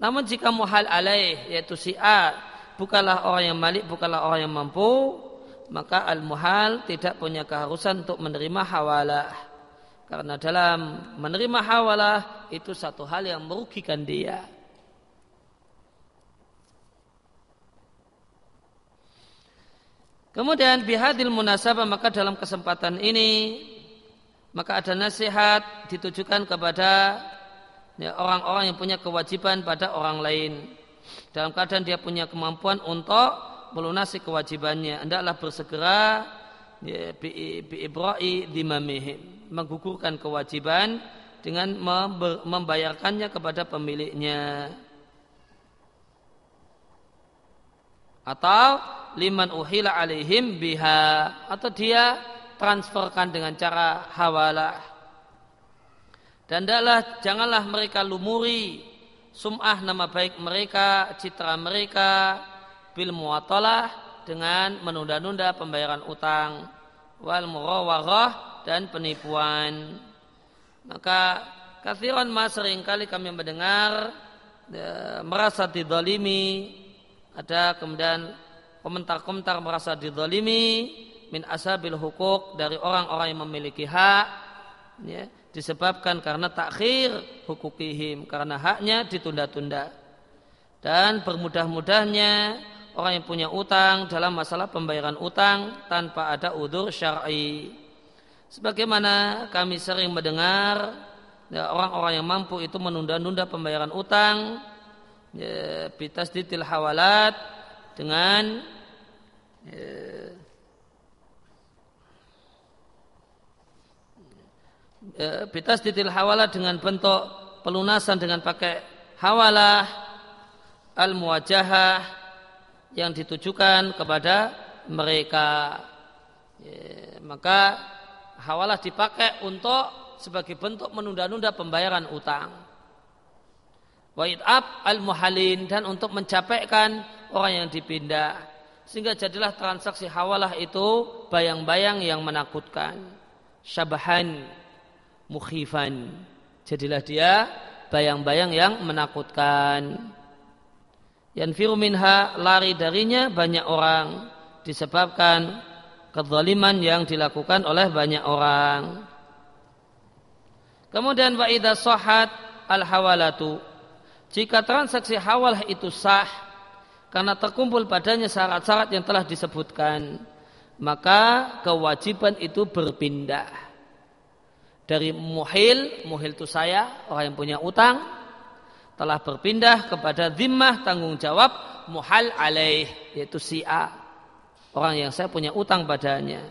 Namun jika muhal alaih yaitu si A bukanlah orang yang malik, bukanlah orang yang mampu, maka al-muhal tidak punya keharusan untuk menerima hawalah. Karena dalam menerima hawalah itu satu hal yang merugikan dia. Kemudian bihadil munasabah maka dalam kesempatan ini maka ada nasihat ditujukan kepada ya, orang-orang ya, yang punya kewajiban pada orang lain dalam keadaan dia punya kemampuan untuk melunasi kewajibannya. Hendaklah bersegera ya, biibrai dimamihim. Menggugurkan kewajiban dengan membayarkannya kepada pemiliknya. Atau liman uhila alaihim biha. Atau dia transferkan dengan cara hawalah. Dan janganlah mereka lumuri sum'ah nama baik mereka, citra mereka bil muatalah dengan menunda-nunda pembayaran utang wal murawarah dan penipuan. Maka kathiran mas sering kali kami mendengar ya, merasa didolimi ada kemudian komentar-komentar merasa didolimi min asabil hukuk dari orang-orang yang memiliki hak ya, disebabkan karena takhir hukukihim karena haknya ditunda-tunda. Dan bermudah-mudahnya orang yang punya utang dalam masalah pembayaran utang tanpa ada udur syar'i. Sebagaimana kami sering mendengar ya, orang-orang yang mampu itu menunda-nunda pembayaran utang ya, bitas ditil hawalat dengan ya, bitas ditil hawalah dengan bentuk pelunasan dengan pakai hawalah al muwajahah yang ditujukan kepada mereka. Ya, maka hawalah dipakai untuk sebagai bentuk menunda-nunda pembayaran utang. Ab al muhalin dan untuk mencapaikan orang yang dipindah. Sehingga jadilah transaksi hawalah itu bayang-bayang yang menakutkan. Syabahan mukhifan. Jadilah dia bayang-bayang yang menakutkan. Yang minha lari darinya banyak orang disebabkan kezaliman yang dilakukan oleh banyak orang. Kemudian wa'idha sohat al-hawalatu. Jika transaksi hawalah itu sah karena terkumpul padanya syarat-syarat yang telah disebutkan, maka kewajiban itu berpindah dari muhil, muhil itu saya, orang yang punya utang, telah berpindah kepada zimmah tanggung jawab muhal alaih, yaitu si A, orang yang saya punya utang padanya.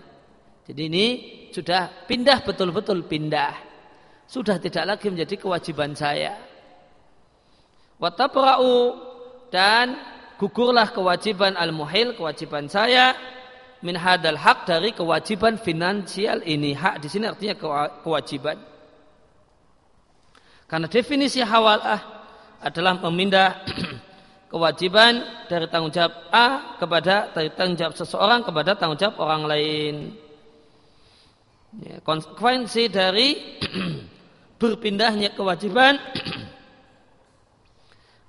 Jadi ini sudah pindah betul-betul pindah. Sudah tidak lagi menjadi kewajiban saya. Watabra'u dan gugurlah kewajiban al-muhil, kewajiban saya min hadal hak dari kewajiban finansial ini. Hak di sini artinya kewajiban. Karena definisi hawalah adalah memindah <clears throat> kewajiban dari tanggung jawab A kepada dari tanggung jawab seseorang kepada tanggung jawab orang lain. Ya, konsekuensi dari <clears throat> berpindahnya kewajiban <clears throat>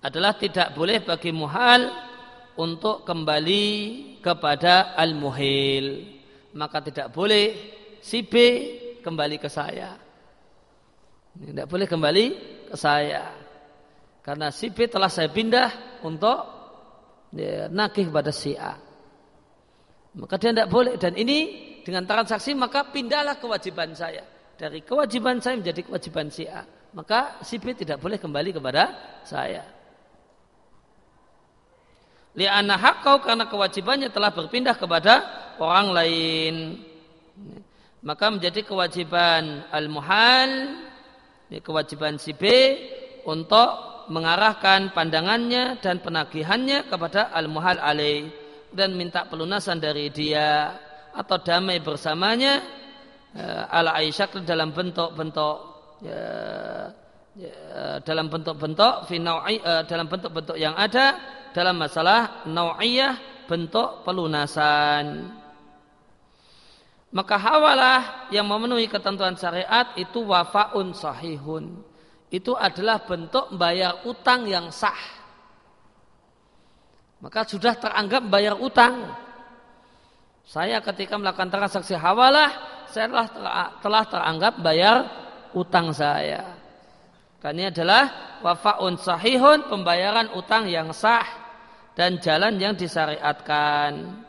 adalah tidak boleh bagi muhal untuk kembali kepada al-muhil. Maka tidak boleh si B kembali ke saya. Tidak boleh kembali ke saya. Karena si B telah saya pindah untuk ya, nagih kepada si A. Maka dia tidak boleh. Dan ini dengan transaksi maka pindahlah kewajiban saya. Dari kewajiban saya menjadi kewajiban si A. Maka si B tidak boleh kembali kepada saya. Li'anna haqqau karena kewajibannya telah berpindah kepada orang lain. Maka menjadi kewajiban al-muhal, kewajiban si B untuk mengarahkan pandangannya dan penagihannya kepada al-muhal alaih dan minta pelunasan dari dia atau damai bersamanya uh, ala Aisyah dalam bentuk-bentuk uh, dalam bentuk-bentuk uh, dalam bentuk-bentuk yang ada dalam masalah nau'iyah bentuk pelunasan maka hawalah yang memenuhi ketentuan syariat itu wafaun sahihun itu adalah bentuk bayar utang yang sah. Maka sudah teranggap bayar utang. Saya ketika melakukan transaksi hawalah, saya telah teranggap bayar utang saya. Karena ini adalah wafaun sahihun, pembayaran utang yang sah dan jalan yang disyariatkan.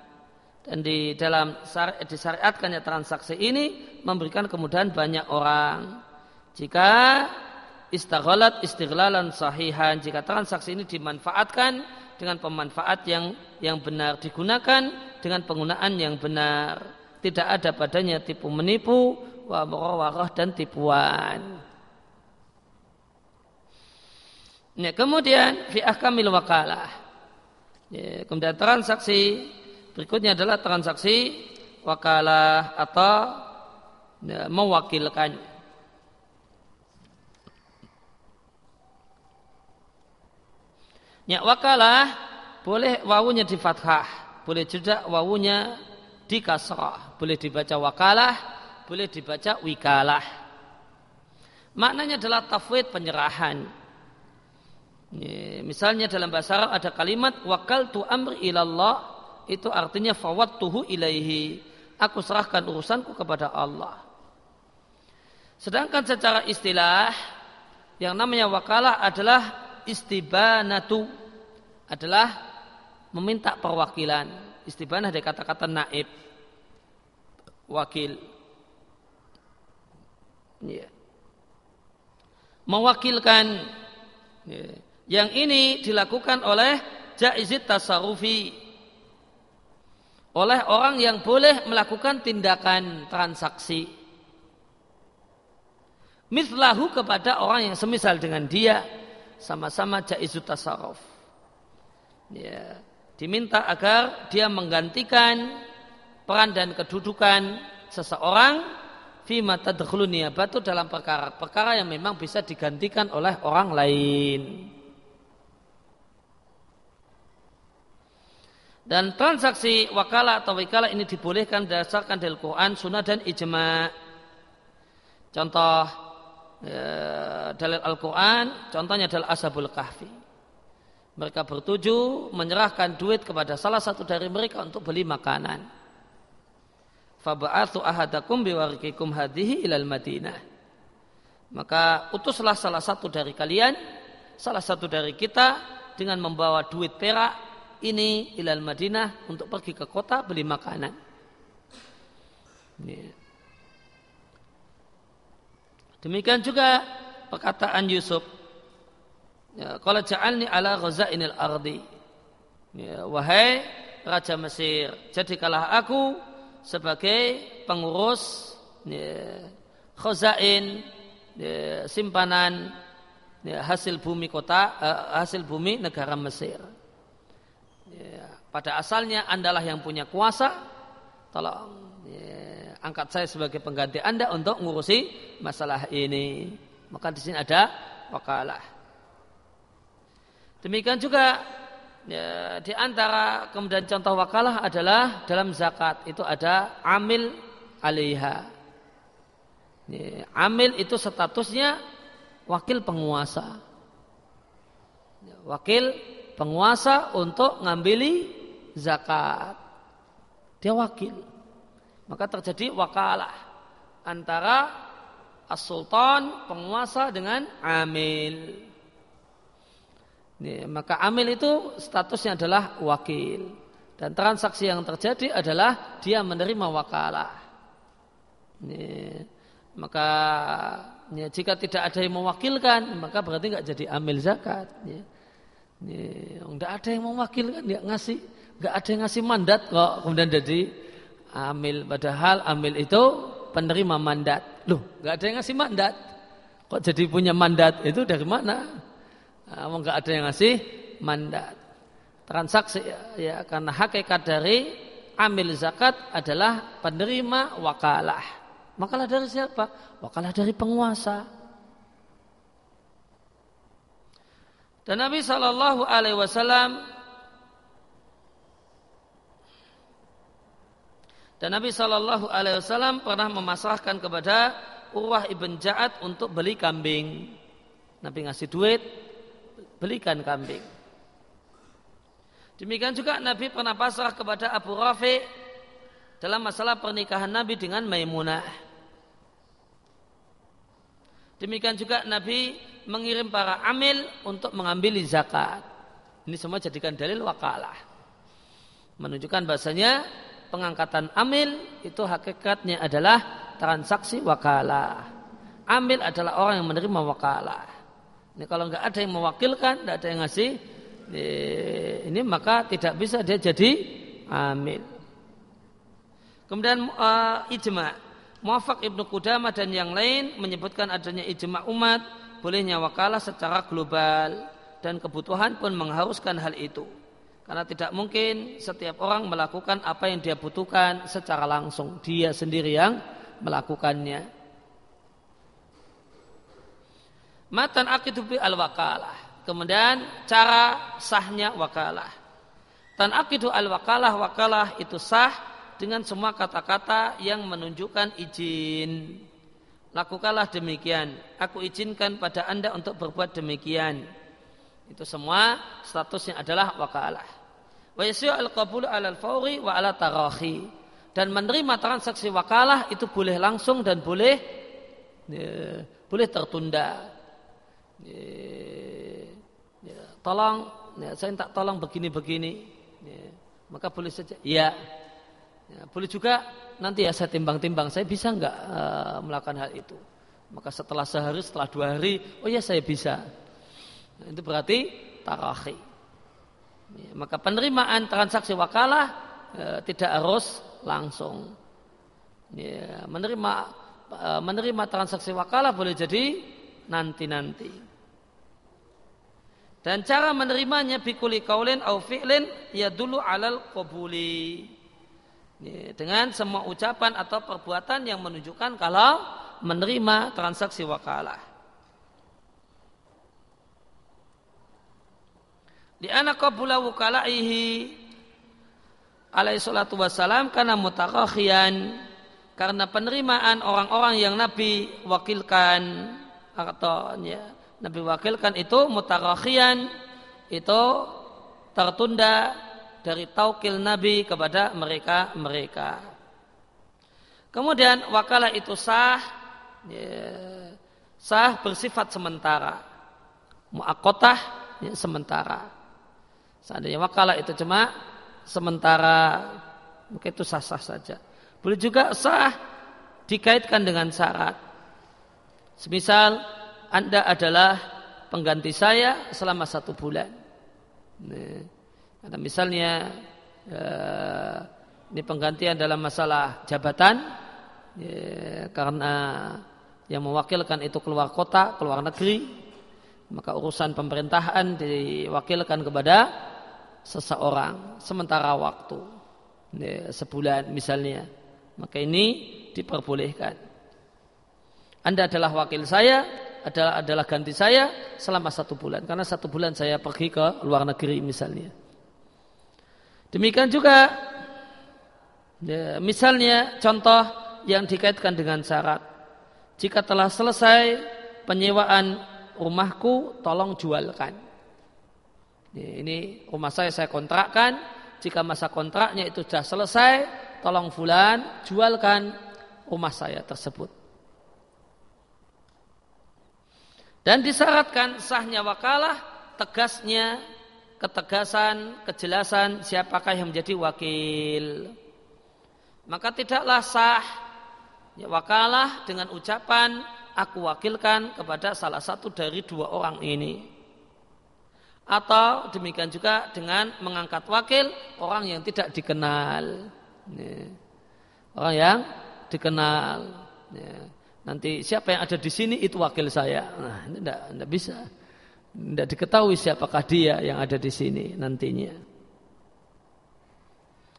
Dan di dalam disyariatkannya transaksi ini memberikan kemudahan banyak orang. Jika istaghalat istighlalan sahihan jika transaksi ini dimanfaatkan dengan pemanfaat yang yang benar digunakan dengan penggunaan yang benar tidak ada padanya tipu menipu wa dan tipuan ya, kemudian fi ahkamil wakalah ya, kemudian transaksi berikutnya adalah transaksi wakalah atau ya, mewakilkan Ya wakalah boleh wawunya di fathah, boleh juga wawunya di kasrah, boleh dibaca wakalah, boleh dibaca wikalah. Maknanya adalah tafwid penyerahan. Ya, misalnya dalam bahasa Arab ada kalimat wakal tu amri ilallah itu artinya fawat tuhu ilaihi. Aku serahkan urusanku kepada Allah. Sedangkan secara istilah yang namanya wakalah adalah istibanatu adalah meminta perwakilan. Istibanah dari kata-kata naib. Wakil. Mewakilkan. Yang ini dilakukan oleh jaizit tasarufi. Oleh orang yang boleh melakukan tindakan transaksi. Mislahu kepada orang yang semisal dengan dia sama-sama jaizut tasarruf. Ya, diminta agar dia menggantikan peran dan kedudukan seseorang fima tadkhulun batu dalam perkara-perkara yang memang bisa digantikan oleh orang lain. Dan transaksi wakala atau wikalah ini dibolehkan berdasarkan dari Quran, Sunnah dan Ijma. Contoh ya, dalil Al-Quran contohnya adalah Ashabul Kahfi. Mereka bertuju menyerahkan duit kepada salah satu dari mereka untuk beli makanan. Faba'athu ahadakum biwarikikum hadihi ilal madinah. Maka utuslah salah satu dari kalian salah satu dari kita dengan membawa duit perak ini ilal madinah untuk pergi ke kota beli makanan ini Demikian juga perkataan Yusuf. Ya, Kalau ja'alni ala ghazainil ardi. Ya, wahai Raja Mesir, jadikanlah aku sebagai pengurus ya, khazain ya, simpanan ya, hasil bumi kota uh, hasil bumi negara Mesir. Ya, pada asalnya andalah yang punya kuasa, tolong ya, angkat saya sebagai pengganti Anda untuk ngurusi masalah ini. Maka di sini ada wakalah. Demikian juga ya, di antara kemudian contoh wakalah adalah dalam zakat itu ada amil alaiha. Ya, amil itu statusnya wakil penguasa. Ya, wakil penguasa untuk ngambili zakat. Dia wakil. Maka terjadi wakalah antara as-sultan penguasa dengan amil. Ini, maka amil itu statusnya adalah wakil. Dan transaksi yang terjadi adalah dia menerima wakalah. Ini, maka ya, jika tidak ada yang mewakilkan, maka berarti nggak jadi amil zakat. Ya. Nggak ada yang mewakilkan, dia ngasih, nggak ada yang ngasih mandat kok kemudian jadi amil. Padahal amil itu penerima mandat. Loh, nggak ada yang ngasih mandat. Kok jadi punya mandat itu dari mana? Namun nggak ada yang ngasih mandat. Transaksi ya, ya karena hakikat dari amil zakat adalah penerima wakalah. Wakalah dari siapa? Wakalah dari penguasa. Dan Nabi Shallallahu Alaihi Wasallam dan Nabi Shallallahu Alaihi Wasallam pernah memasrahkan kepada Urwah ibn Ja'ad untuk beli kambing. Nabi ngasih duit, belikan kambing. Demikian juga Nabi pernah pasrah kepada Abu Rafi dalam masalah pernikahan Nabi dengan Maimunah. Demikian juga Nabi mengirim para amil untuk mengambil zakat. Ini semua jadikan dalil wakalah. Menunjukkan bahasanya pengangkatan amil itu hakikatnya adalah transaksi wakalah. Amil adalah orang yang menerima wakalah. Ini kalau nggak ada yang mewakilkan, nggak ada yang ngasih, ini maka tidak bisa dia jadi amil. Kemudian uh, ijma, muafak ibnu Qudamah dan yang lain menyebutkan adanya ijma umat bolehnya wakalah secara global dan kebutuhan pun mengharuskan hal itu. Karena tidak mungkin setiap orang melakukan apa yang dia butuhkan secara langsung. Dia sendiri yang melakukannya. Matan akidu bi al wakalah. Kemudian cara sahnya wakalah. Tan akidu al wakalah wakalah itu sah dengan semua kata-kata yang menunjukkan izin. Lakukanlah demikian. Aku izinkan pada anda untuk berbuat demikian. Itu semua statusnya adalah wakalah. Wa al qabulu al fawri wa ala tarahi. Dan menerima transaksi wakalah itu boleh langsung dan boleh ya, boleh tertunda ya, tolong ya, saya tak tolong begini-begini ya, maka boleh saja ya, ya boleh juga nanti ya saya timbang-timbang saya bisa nggak uh, melakukan hal itu? Maka setelah sehari setelah dua hari oh ya saya bisa. Nah, itu berarti tarahi ya, maka penerimaan transaksi wakalah uh, tidak harus langsung. Ya, menerima uh, menerima transaksi wakalah boleh jadi nanti-nanti. Dan cara menerimanya bikuli kaulin au fi'lin ya dulu alal qabuli. Dengan semua ucapan atau perbuatan yang menunjukkan kalau menerima transaksi wakalah. Di anak qabula wukalaihi alaihi salatu wassalam karena mutakakhian karena penerimaan orang-orang yang Nabi wakilkan atau ya, Nabi wakilkan itu mutarakhian itu tertunda dari taukil Nabi kepada mereka-mereka. Kemudian wakalah itu sah ya, sah bersifat sementara. Mu'akotah ya, sementara. Seandainya wakalah itu cuma sementara maka itu sah-sah saja. Boleh juga sah dikaitkan dengan syarat. Semisal anda adalah pengganti saya selama satu bulan. Nih. Ada misalnya eh, ini penggantian dalam masalah jabatan ya, karena yang mewakilkan itu keluar kota, keluar negeri, maka urusan pemerintahan diwakilkan kepada seseorang sementara waktu ya, sebulan misalnya, maka ini diperbolehkan. Anda adalah wakil saya, adalah adalah ganti saya selama satu bulan. Karena satu bulan saya pergi ke luar negeri misalnya Demikian juga ya, misalnya contoh yang dikaitkan dengan syarat. Jika telah selesai penyewaan rumahku, tolong jualkan. Ini rumah saya saya kontrakkan. Jika masa kontraknya itu sudah selesai, tolong fulan jualkan rumah saya tersebut. Dan disyaratkan sahnya wakalah, tegasnya ketegasan, kejelasan siapakah yang menjadi wakil. Maka tidaklah sah ya, wakalah dengan ucapan aku wakilkan kepada salah satu dari dua orang ini. Atau demikian juga dengan mengangkat wakil orang yang tidak dikenal. Orang yang dikenal. Nanti siapa yang ada di sini itu wakil saya. Nah, ini tidak bisa. Tidak diketahui siapakah dia yang ada di sini nantinya.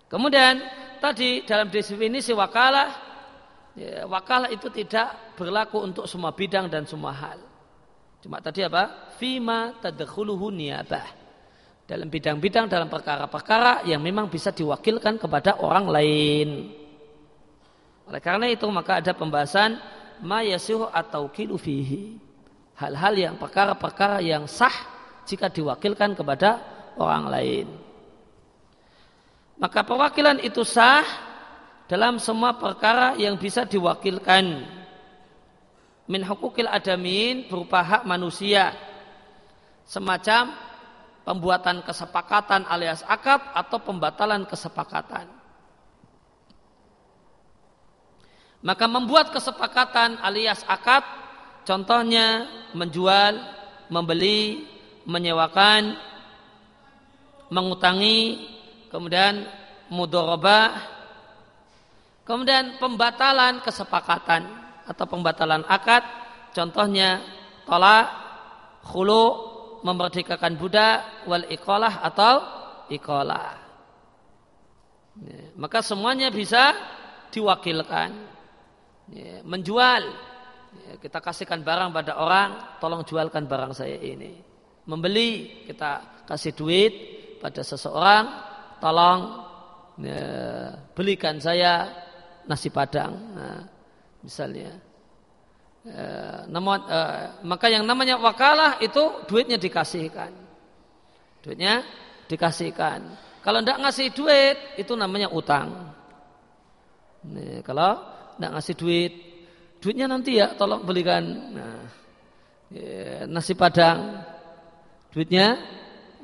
Kemudian tadi dalam definisi wakalah, ya, wakalah itu tidak berlaku untuk semua bidang dan semua hal. Cuma tadi apa? Fima tadakhuluhu niyabah. Dalam bidang-bidang, dalam perkara-perkara yang memang bisa diwakilkan kepada orang lain. Oleh karena itu maka ada pembahasan ma yasihu atau fihi hal-hal yang perkara-perkara yang sah jika diwakilkan kepada orang lain. Maka perwakilan itu sah dalam semua perkara yang bisa diwakilkan. Min hukukil adamin berupa hak manusia. Semacam pembuatan kesepakatan alias akad atau pembatalan kesepakatan. Maka membuat kesepakatan alias akad Contohnya menjual, membeli, menyewakan, mengutangi, kemudian mudorobah, kemudian pembatalan kesepakatan atau pembatalan akad, contohnya tolak, khulu, memerdekakan budak, wal ikolah atau ikolah. Maka semuanya bisa diwakilkan. Menjual, Ya, kita kasihkan barang pada orang, tolong jualkan barang saya ini. Membeli, kita kasih duit pada seseorang, tolong ya, belikan saya nasi padang, nah, misalnya. Ya, namun, eh, maka yang namanya wakalah itu duitnya dikasihkan, duitnya dikasihkan. Kalau tidak ngasih duit itu namanya utang. Nih, kalau tidak ngasih duit duitnya nanti ya tolong belikan. Nah, ya, nasi padang. Duitnya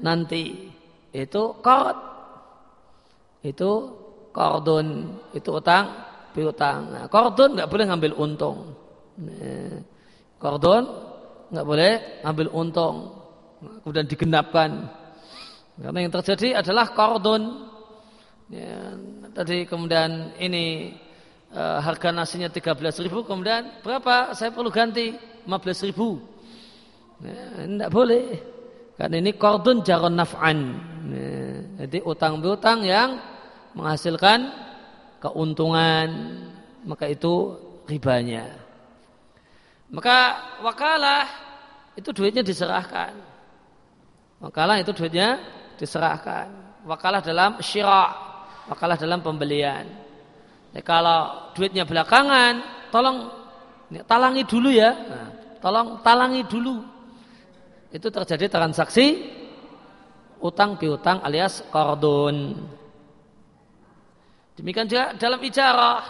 nanti. Itu kord itu kordon itu utang piutang. Nah, kordon nggak boleh ngambil untung. Nah, kordon nggak boleh ngambil untung. Kemudian digenapkan. Karena yang terjadi adalah kordon ya, tadi kemudian ini e, harga nasinya 13 ribu kemudian berapa? Saya perlu ganti 15 ribu. Ya, tidak boleh. Karena ini kordun jaron naf'an. Ya, jadi utang-utang yang menghasilkan keuntungan. Maka itu ribanya. Maka wakalah itu duitnya diserahkan. Wakalah itu duitnya diserahkan. Wakalah dalam syirak wakalah dalam pembelian Ya, kalau duitnya belakangan, tolong talangi dulu ya. Nah, tolong talangi dulu. Itu terjadi transaksi utang piutang alias kordon. Demikian juga dalam ijarah.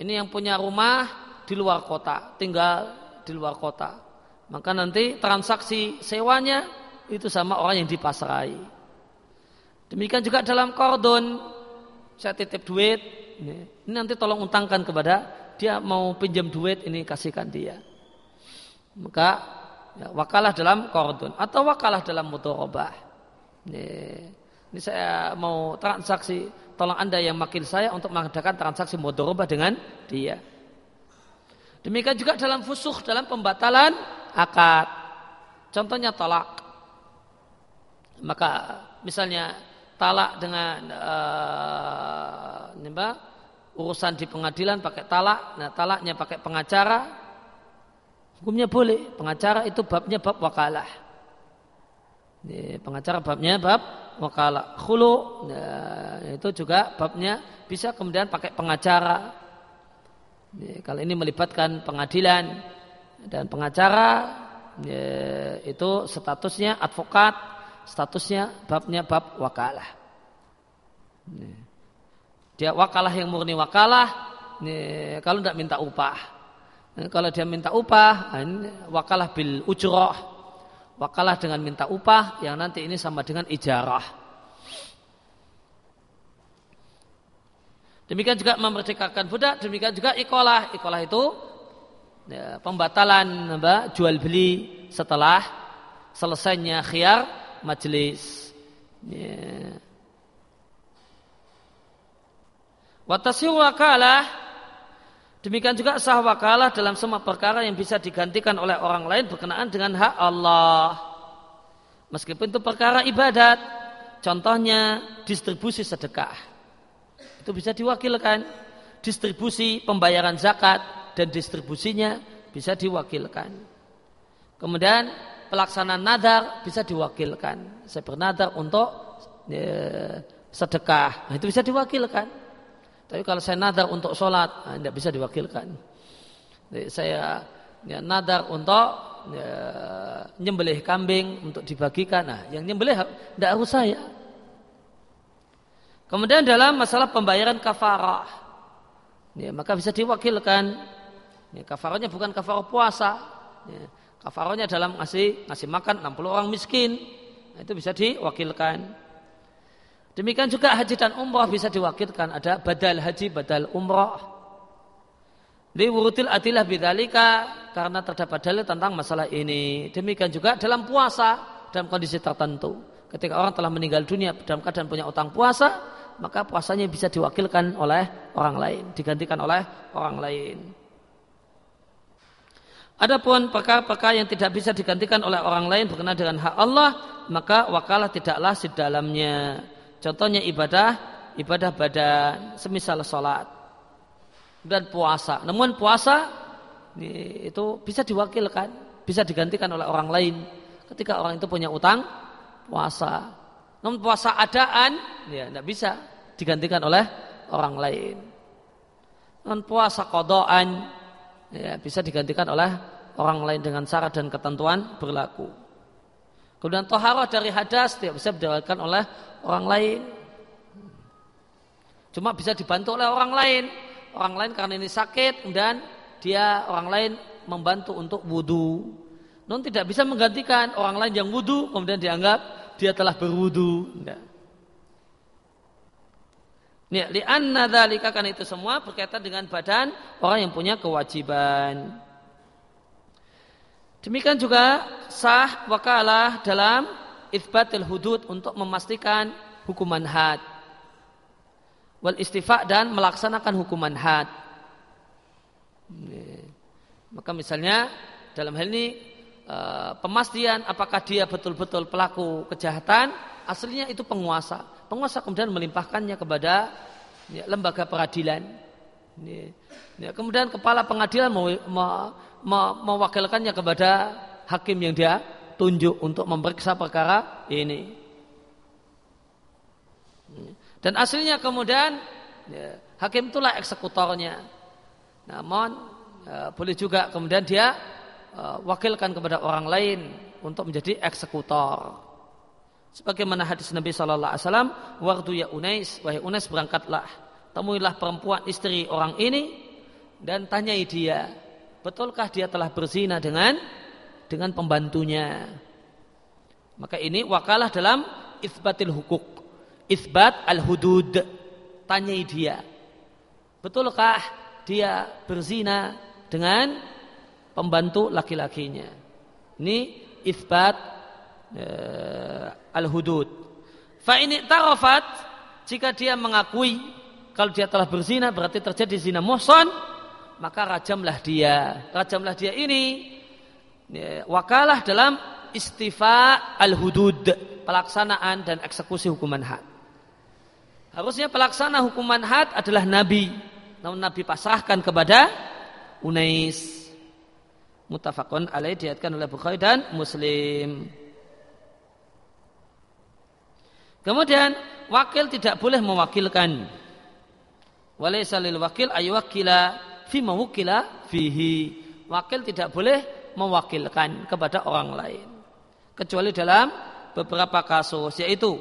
Ini yang punya rumah di luar kota, tinggal di luar kota. Maka nanti transaksi sewanya itu sama orang yang dipasrai. Demikian juga dalam kordon saya titip duit, ini, nanti tolong utangkan kepada dia mau pinjam duit ini kasihkan dia. Maka ya, wakalah dalam kordon atau wakalah dalam mudorobah. Ini, ini saya mau transaksi, tolong anda yang makil saya untuk mengadakan transaksi mudorobah dengan dia. Demikian juga dalam fusuh, dalam pembatalan akad. Contohnya tolak. Maka misalnya talak dengan uh, urusan di pengadilan pakai talak, nah talaknya pakai pengacara, hukumnya boleh. Pengacara itu babnya bab wakalah. pengacara babnya bab wakalah khulu ya, itu juga babnya bisa kemudian pakai pengacara ya, kalau ini melibatkan pengadilan dan pengacara ya, itu statusnya advokat statusnya babnya bab wakalah. Dia wakalah yang murni wakalah kalau tidak minta upah. Kalau dia minta upah wakalah bil ujroh. Wakalah dengan minta upah yang nanti ini sama dengan ijarah. Demikian juga memerdekakan budak, demikian juga ikolah. Ikolah itu ya, pembatalan jual beli setelah selesainya khiar majelis. Ya. Watasi wakalah Demikian juga sah wakalah dalam semua perkara yang bisa digantikan oleh orang lain berkenaan dengan hak Allah. Meskipun itu perkara ibadat, contohnya distribusi sedekah. Itu bisa diwakilkan. Distribusi pembayaran zakat dan distribusinya bisa diwakilkan. Kemudian pelaksanaan nadar bisa diwakilkan. Saya bernadar untuk ya, sedekah. Nah, itu bisa diwakilkan. Tapi kalau saya nadar untuk sholat, nah, tidak bisa diwakilkan. Jadi saya ya, nadar untuk ya, nyembelih kambing untuk dibagikan. Nah, yang nyembelih tidak harus saya. Kemudian dalam masalah pembayaran kafarah, ya, maka bisa diwakilkan. Ya, kafarahnya bukan kafarah puasa. Ya, kafarahnya dalam ngasih ngasih makan 60 orang miskin. Nah, itu bisa diwakilkan. Demikian juga haji dan umrah bisa diwakilkan. Ada badal haji, badal umrah. Di wurutil adilah bidalika karena terdapat dalil tentang masalah ini. Demikian juga dalam puasa dalam kondisi tertentu. Ketika orang telah meninggal dunia dalam keadaan punya utang puasa, maka puasanya bisa diwakilkan oleh orang lain, digantikan oleh orang lain. Adapun perkara-perkara yang tidak bisa digantikan oleh orang lain berkenaan dengan hak Allah, maka wakalah tidaklah di dalamnya. Contohnya ibadah, ibadah badan, semisal sholat dan puasa. Namun puasa itu bisa diwakilkan, bisa digantikan oleh orang lain. Ketika orang itu punya utang, puasa. Namun puasa adaan, ya tidak bisa digantikan oleh orang lain. Namun puasa kodoan, ya bisa digantikan oleh orang lain dengan syarat dan ketentuan berlaku. Kemudian toharoh dari hadas tidak bisa didapatkan oleh orang lain. Cuma bisa dibantu oleh orang lain. Orang lain karena ini sakit dan dia orang lain membantu untuk wudhu. Non tidak bisa menggantikan orang lain yang wudhu kemudian dianggap dia telah berwudhu. Tidak. Nih, li'anna dzalika kan itu semua berkaitan dengan badan orang yang punya kewajiban. Demikian juga sah wakalah dalam itsbatil hudud untuk memastikan hukuman had. Wal istifa dan melaksanakan hukuman had. Maka misalnya dalam hal ini eh, pemastian apakah dia betul-betul pelaku kejahatan aslinya itu penguasa penguasa kemudian melimpahkannya kepada ya, lembaga peradilan ya, kemudian kepala pengadilan mewakilkannya kepada hakim yang dia tunjuk untuk memeriksa perkara ini dan aslinya kemudian ya, hakim itulah eksekutornya. Namun ya, boleh juga kemudian dia uh, wakilkan kepada orang lain untuk menjadi eksekutor. Sebagaimana hadis Nabi Shallallahu Alaihi Wasallam, waktu ya Unais, wahai Unais berangkatlah, temuilah perempuan istri orang ini dan tanyai dia, betulkah dia telah berzina dengan dengan pembantunya? Maka ini wakalah dalam isbatil hukuk isbat al-hudud. Tanyai dia. Betulkah dia berzina dengan pembantu laki-lakinya? Ini isbat al-hudud. Fa ini tarafat jika dia mengakui kalau dia telah berzina berarti terjadi zina muhsan maka rajamlah dia. Rajamlah dia ini ya, wakalah dalam istifa al-hudud, pelaksanaan dan eksekusi hukuman had. Harusnya pelaksana hukuman had adalah Nabi. Namun Nabi pasrahkan kepada Unais. Mutafakun alaih diatkan oleh Bukhari dan Muslim. Kemudian wakil tidak boleh mewakilkan. Walaysa lil wakil aywakila fi mawukila fihi. Wakil tidak boleh mewakilkan kepada orang lain. Kecuali dalam beberapa kasus yaitu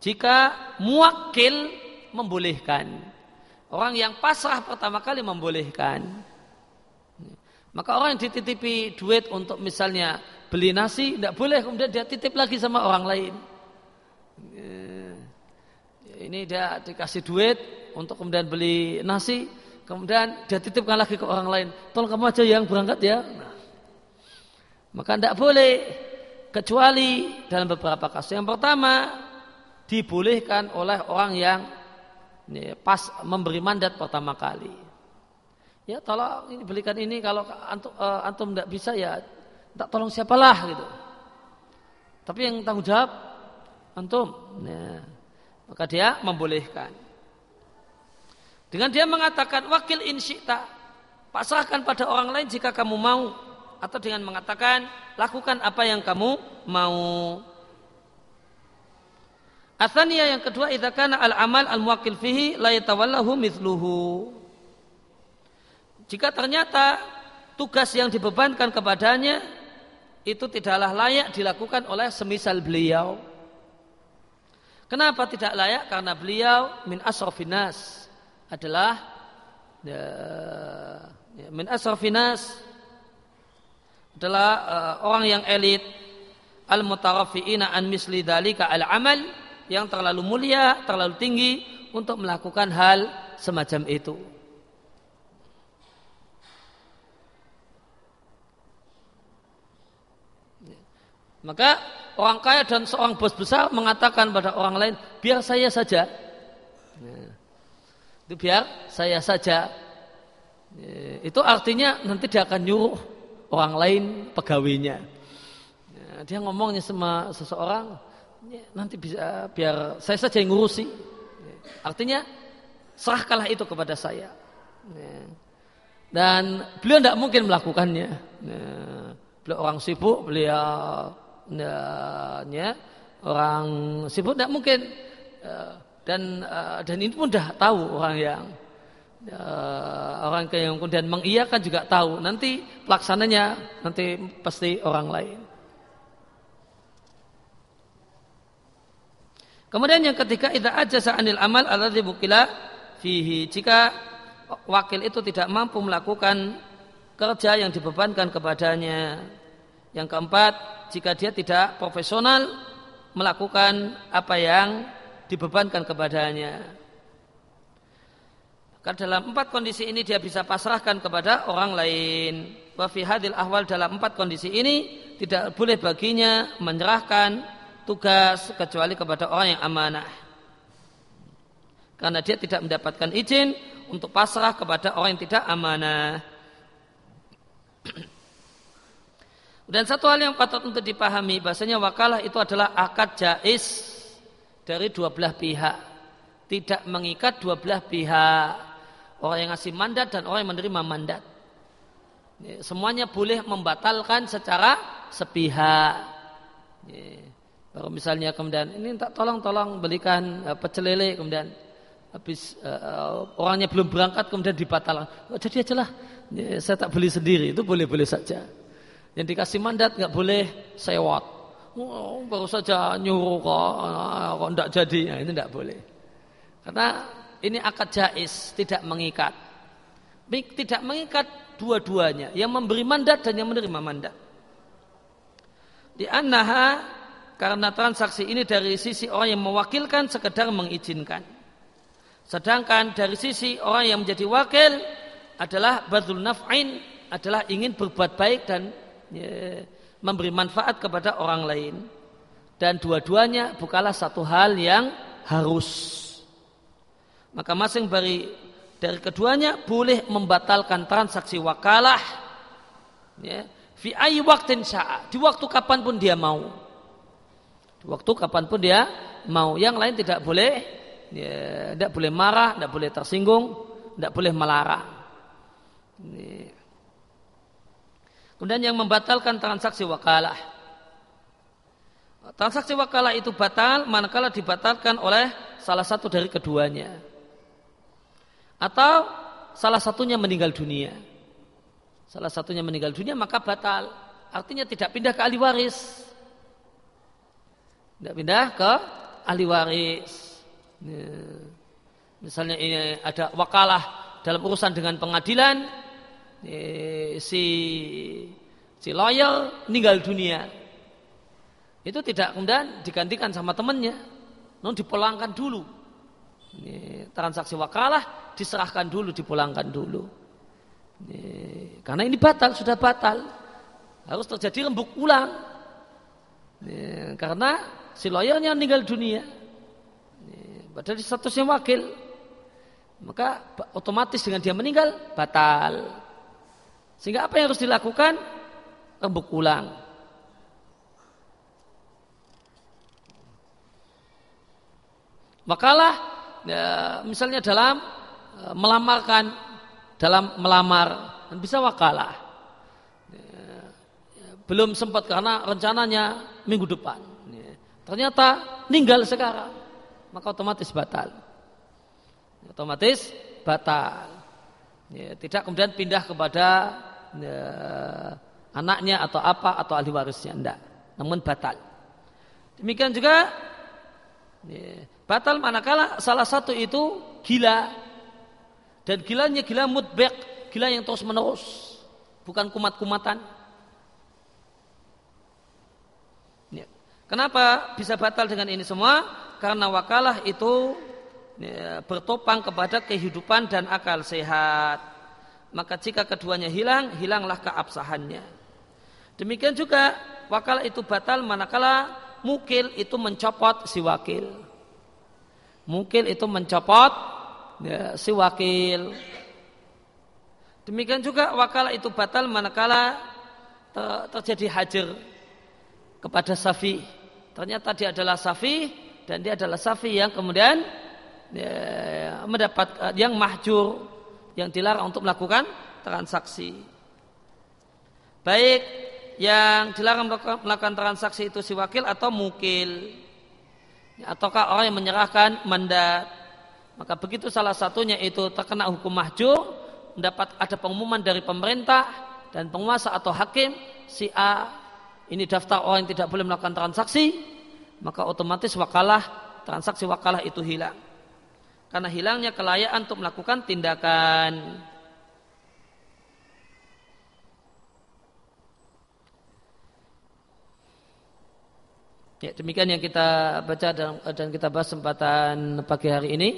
jika muwakil membolehkan. Orang yang pasrah pertama kali membolehkan. Maka orang yang dititipi duit untuk misalnya beli nasi, tidak boleh kemudian dia titip lagi sama orang lain. Ini dia dikasih duit untuk kemudian beli nasi, kemudian dia titipkan lagi ke orang lain. Tolong kamu aja yang berangkat ya. Nah, maka tidak boleh kecuali dalam beberapa kasus. Yang pertama dibolehkan oleh orang yang ini pas memberi mandat pertama kali. Ya tolong ini belikan ini kalau antum uh, antum tidak bisa ya tak tolong siapalah gitu. Tapi yang tanggung jawab antum. Nah, maka dia membolehkan. Dengan dia mengatakan wakil insyita, pasrahkan pada orang lain jika kamu mau atau dengan mengatakan lakukan apa yang kamu mau. Athaniya yang kedua kana al amal al muwakkil fihi la yatawallahu mithluhu. Jika ternyata tugas yang dibebankan kepadanya itu tidaklah layak dilakukan oleh semisal beliau. Kenapa tidak layak? Karena beliau min asrofinas adalah ya, ya, min asrofinas adalah uh, orang yang elit al mutarafiina an misli dalika al amal yang terlalu mulia, terlalu tinggi untuk melakukan hal semacam itu. Maka orang kaya dan seorang bos besar mengatakan pada orang lain, biar saya saja. itu biar saya saja. itu artinya nanti dia akan nyuruh orang lain pegawainya. dia ngomongnya sama seseorang, Ya, nanti bisa biar saya saja yang ngurusi. Ya, artinya serahkanlah itu kepada saya. Ya. Dan beliau tidak mungkin melakukannya. Beliau orang sibuk, beliau ya, orang sibuk tidak mungkin dan dan ini pun sudah tahu orang yang orang yang kemudian mengiyakan juga tahu nanti pelaksananya nanti pasti orang lain. Kemudian yang ketiga idza ajasa anil amal alladzi bukila fihi. Jika wakil itu tidak mampu melakukan kerja yang dibebankan kepadanya. Yang keempat, jika dia tidak profesional melakukan apa yang dibebankan kepadanya. Karena dalam empat kondisi ini dia bisa pasrahkan kepada orang lain. Wa fi hadil ahwal dalam empat kondisi ini tidak boleh baginya menyerahkan tugas kecuali kepada orang yang amanah. Karena dia tidak mendapatkan izin untuk pasrah kepada orang yang tidak amanah. Dan satu hal yang patut untuk dipahami bahasanya wakalah itu adalah akad jais dari dua belah pihak. Tidak mengikat dua belah pihak. Orang yang ngasih mandat dan orang yang menerima mandat. Semuanya boleh membatalkan secara sepihak. Kalau misalnya kemudian ini tak tolong-tolong belikan uh, pecel lele kemudian habis uh, orangnya belum berangkat kemudian dibatalkan. Oh, jadi aja lah ya, saya tak beli sendiri itu boleh-boleh saja. Yang dikasih mandat nggak boleh sewot. Oh, baru saja nyuruh kok, kok tidak jadi, nah, ini tidak boleh. Karena ini akad jais, tidak mengikat. Tidak mengikat dua-duanya, yang memberi mandat dan yang menerima mandat. Di anaha karena transaksi ini dari sisi orang yang mewakilkan sekedar mengizinkan. Sedangkan dari sisi orang yang menjadi wakil adalah badul naf'in adalah ingin berbuat baik dan ya, memberi manfaat kepada orang lain. Dan dua-duanya bukanlah satu hal yang harus. Maka masing dari dari keduanya boleh membatalkan transaksi wakalah ya, fi ayi waktin sya'a, di waktu kapan pun dia mau. Waktu kapan pun dia mau. Yang lain tidak boleh, ya, tidak boleh marah, tidak boleh tersinggung, tidak boleh melarang. Ini. Kemudian yang membatalkan transaksi wakalah. transaksi wakalah itu batal manakala dibatalkan oleh salah satu dari keduanya. Atau salah satunya meninggal dunia. Salah satunya meninggal dunia maka batal. Artinya tidak pindah ke ahli waris. Tidak pindah ke ahli waris. Ya. Misalnya ini ada wakalah dalam urusan dengan pengadilan, si si lawyer meninggal dunia. Itu tidak kemudian digantikan sama temannya, non dipulangkan dulu. Ini, transaksi wakalah diserahkan dulu, dipulangkan dulu. Ini, karena ini batal, sudah batal. Harus terjadi rembuk ulang. Ini, karena si lawyernya meninggal dunia. Padahal statusnya wakil. Maka otomatis dengan dia meninggal, batal. Sehingga apa yang harus dilakukan? Rembuk ulang. Makalah ya, misalnya dalam e, melamarkan dalam melamar dan bisa wakalah. Ya, belum sempat karena rencananya minggu depan. Ya, ternyata meninggal sekarang, maka otomatis batal. Otomatis batal. Ya, tidak kemudian pindah kepada ya, anaknya atau apa atau ahli warisnya, tidak. Namun batal. Demikian juga ya, Batal manakala salah satu itu gila. Dan gilanya gila mutbek, gila yang terus menerus. Bukan kumat-kumatan. Kenapa bisa batal dengan ini semua? Karena wakalah itu bertopang kepada kehidupan dan akal sehat. Maka jika keduanya hilang, hilanglah keabsahannya. Demikian juga wakalah itu batal manakala mukil itu mencopot si wakil. Mungkin itu mencopot ya, si wakil. Demikian juga wakala itu batal manakala ter, terjadi hajar kepada safi. Ternyata dia adalah safi dan dia adalah safi yang kemudian ya, mendapat yang mahjur yang dilarang untuk melakukan transaksi. Baik yang dilarang melakukan transaksi itu si wakil atau mukil? Ataukah orang yang menyerahkan mandat? Maka begitu salah satunya itu terkena hukum mahjur mendapat ada pengumuman dari pemerintah dan penguasa atau hakim si A ini daftar orang yang tidak boleh melakukan transaksi maka otomatis wakalah transaksi wakalah itu hilang karena hilangnya kelayaan untuk melakukan tindakan. Ya, demikian yang kita baca dan, dan kita bahas kesempatan pagi hari ini.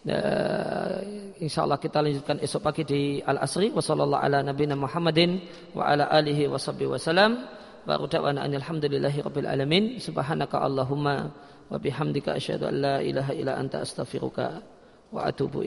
Uh, insyaallah kita lanjutkan esok pagi di Al Asri wa sallallahu ala nabiyina Muhammadin wa ala alihi wasallam wa da'wana alhamdulillahi rabbil alamin. Subhanaka allahumma wa bihamdika asyhadu an la ilaha illa anta astaghfiruka wa atubu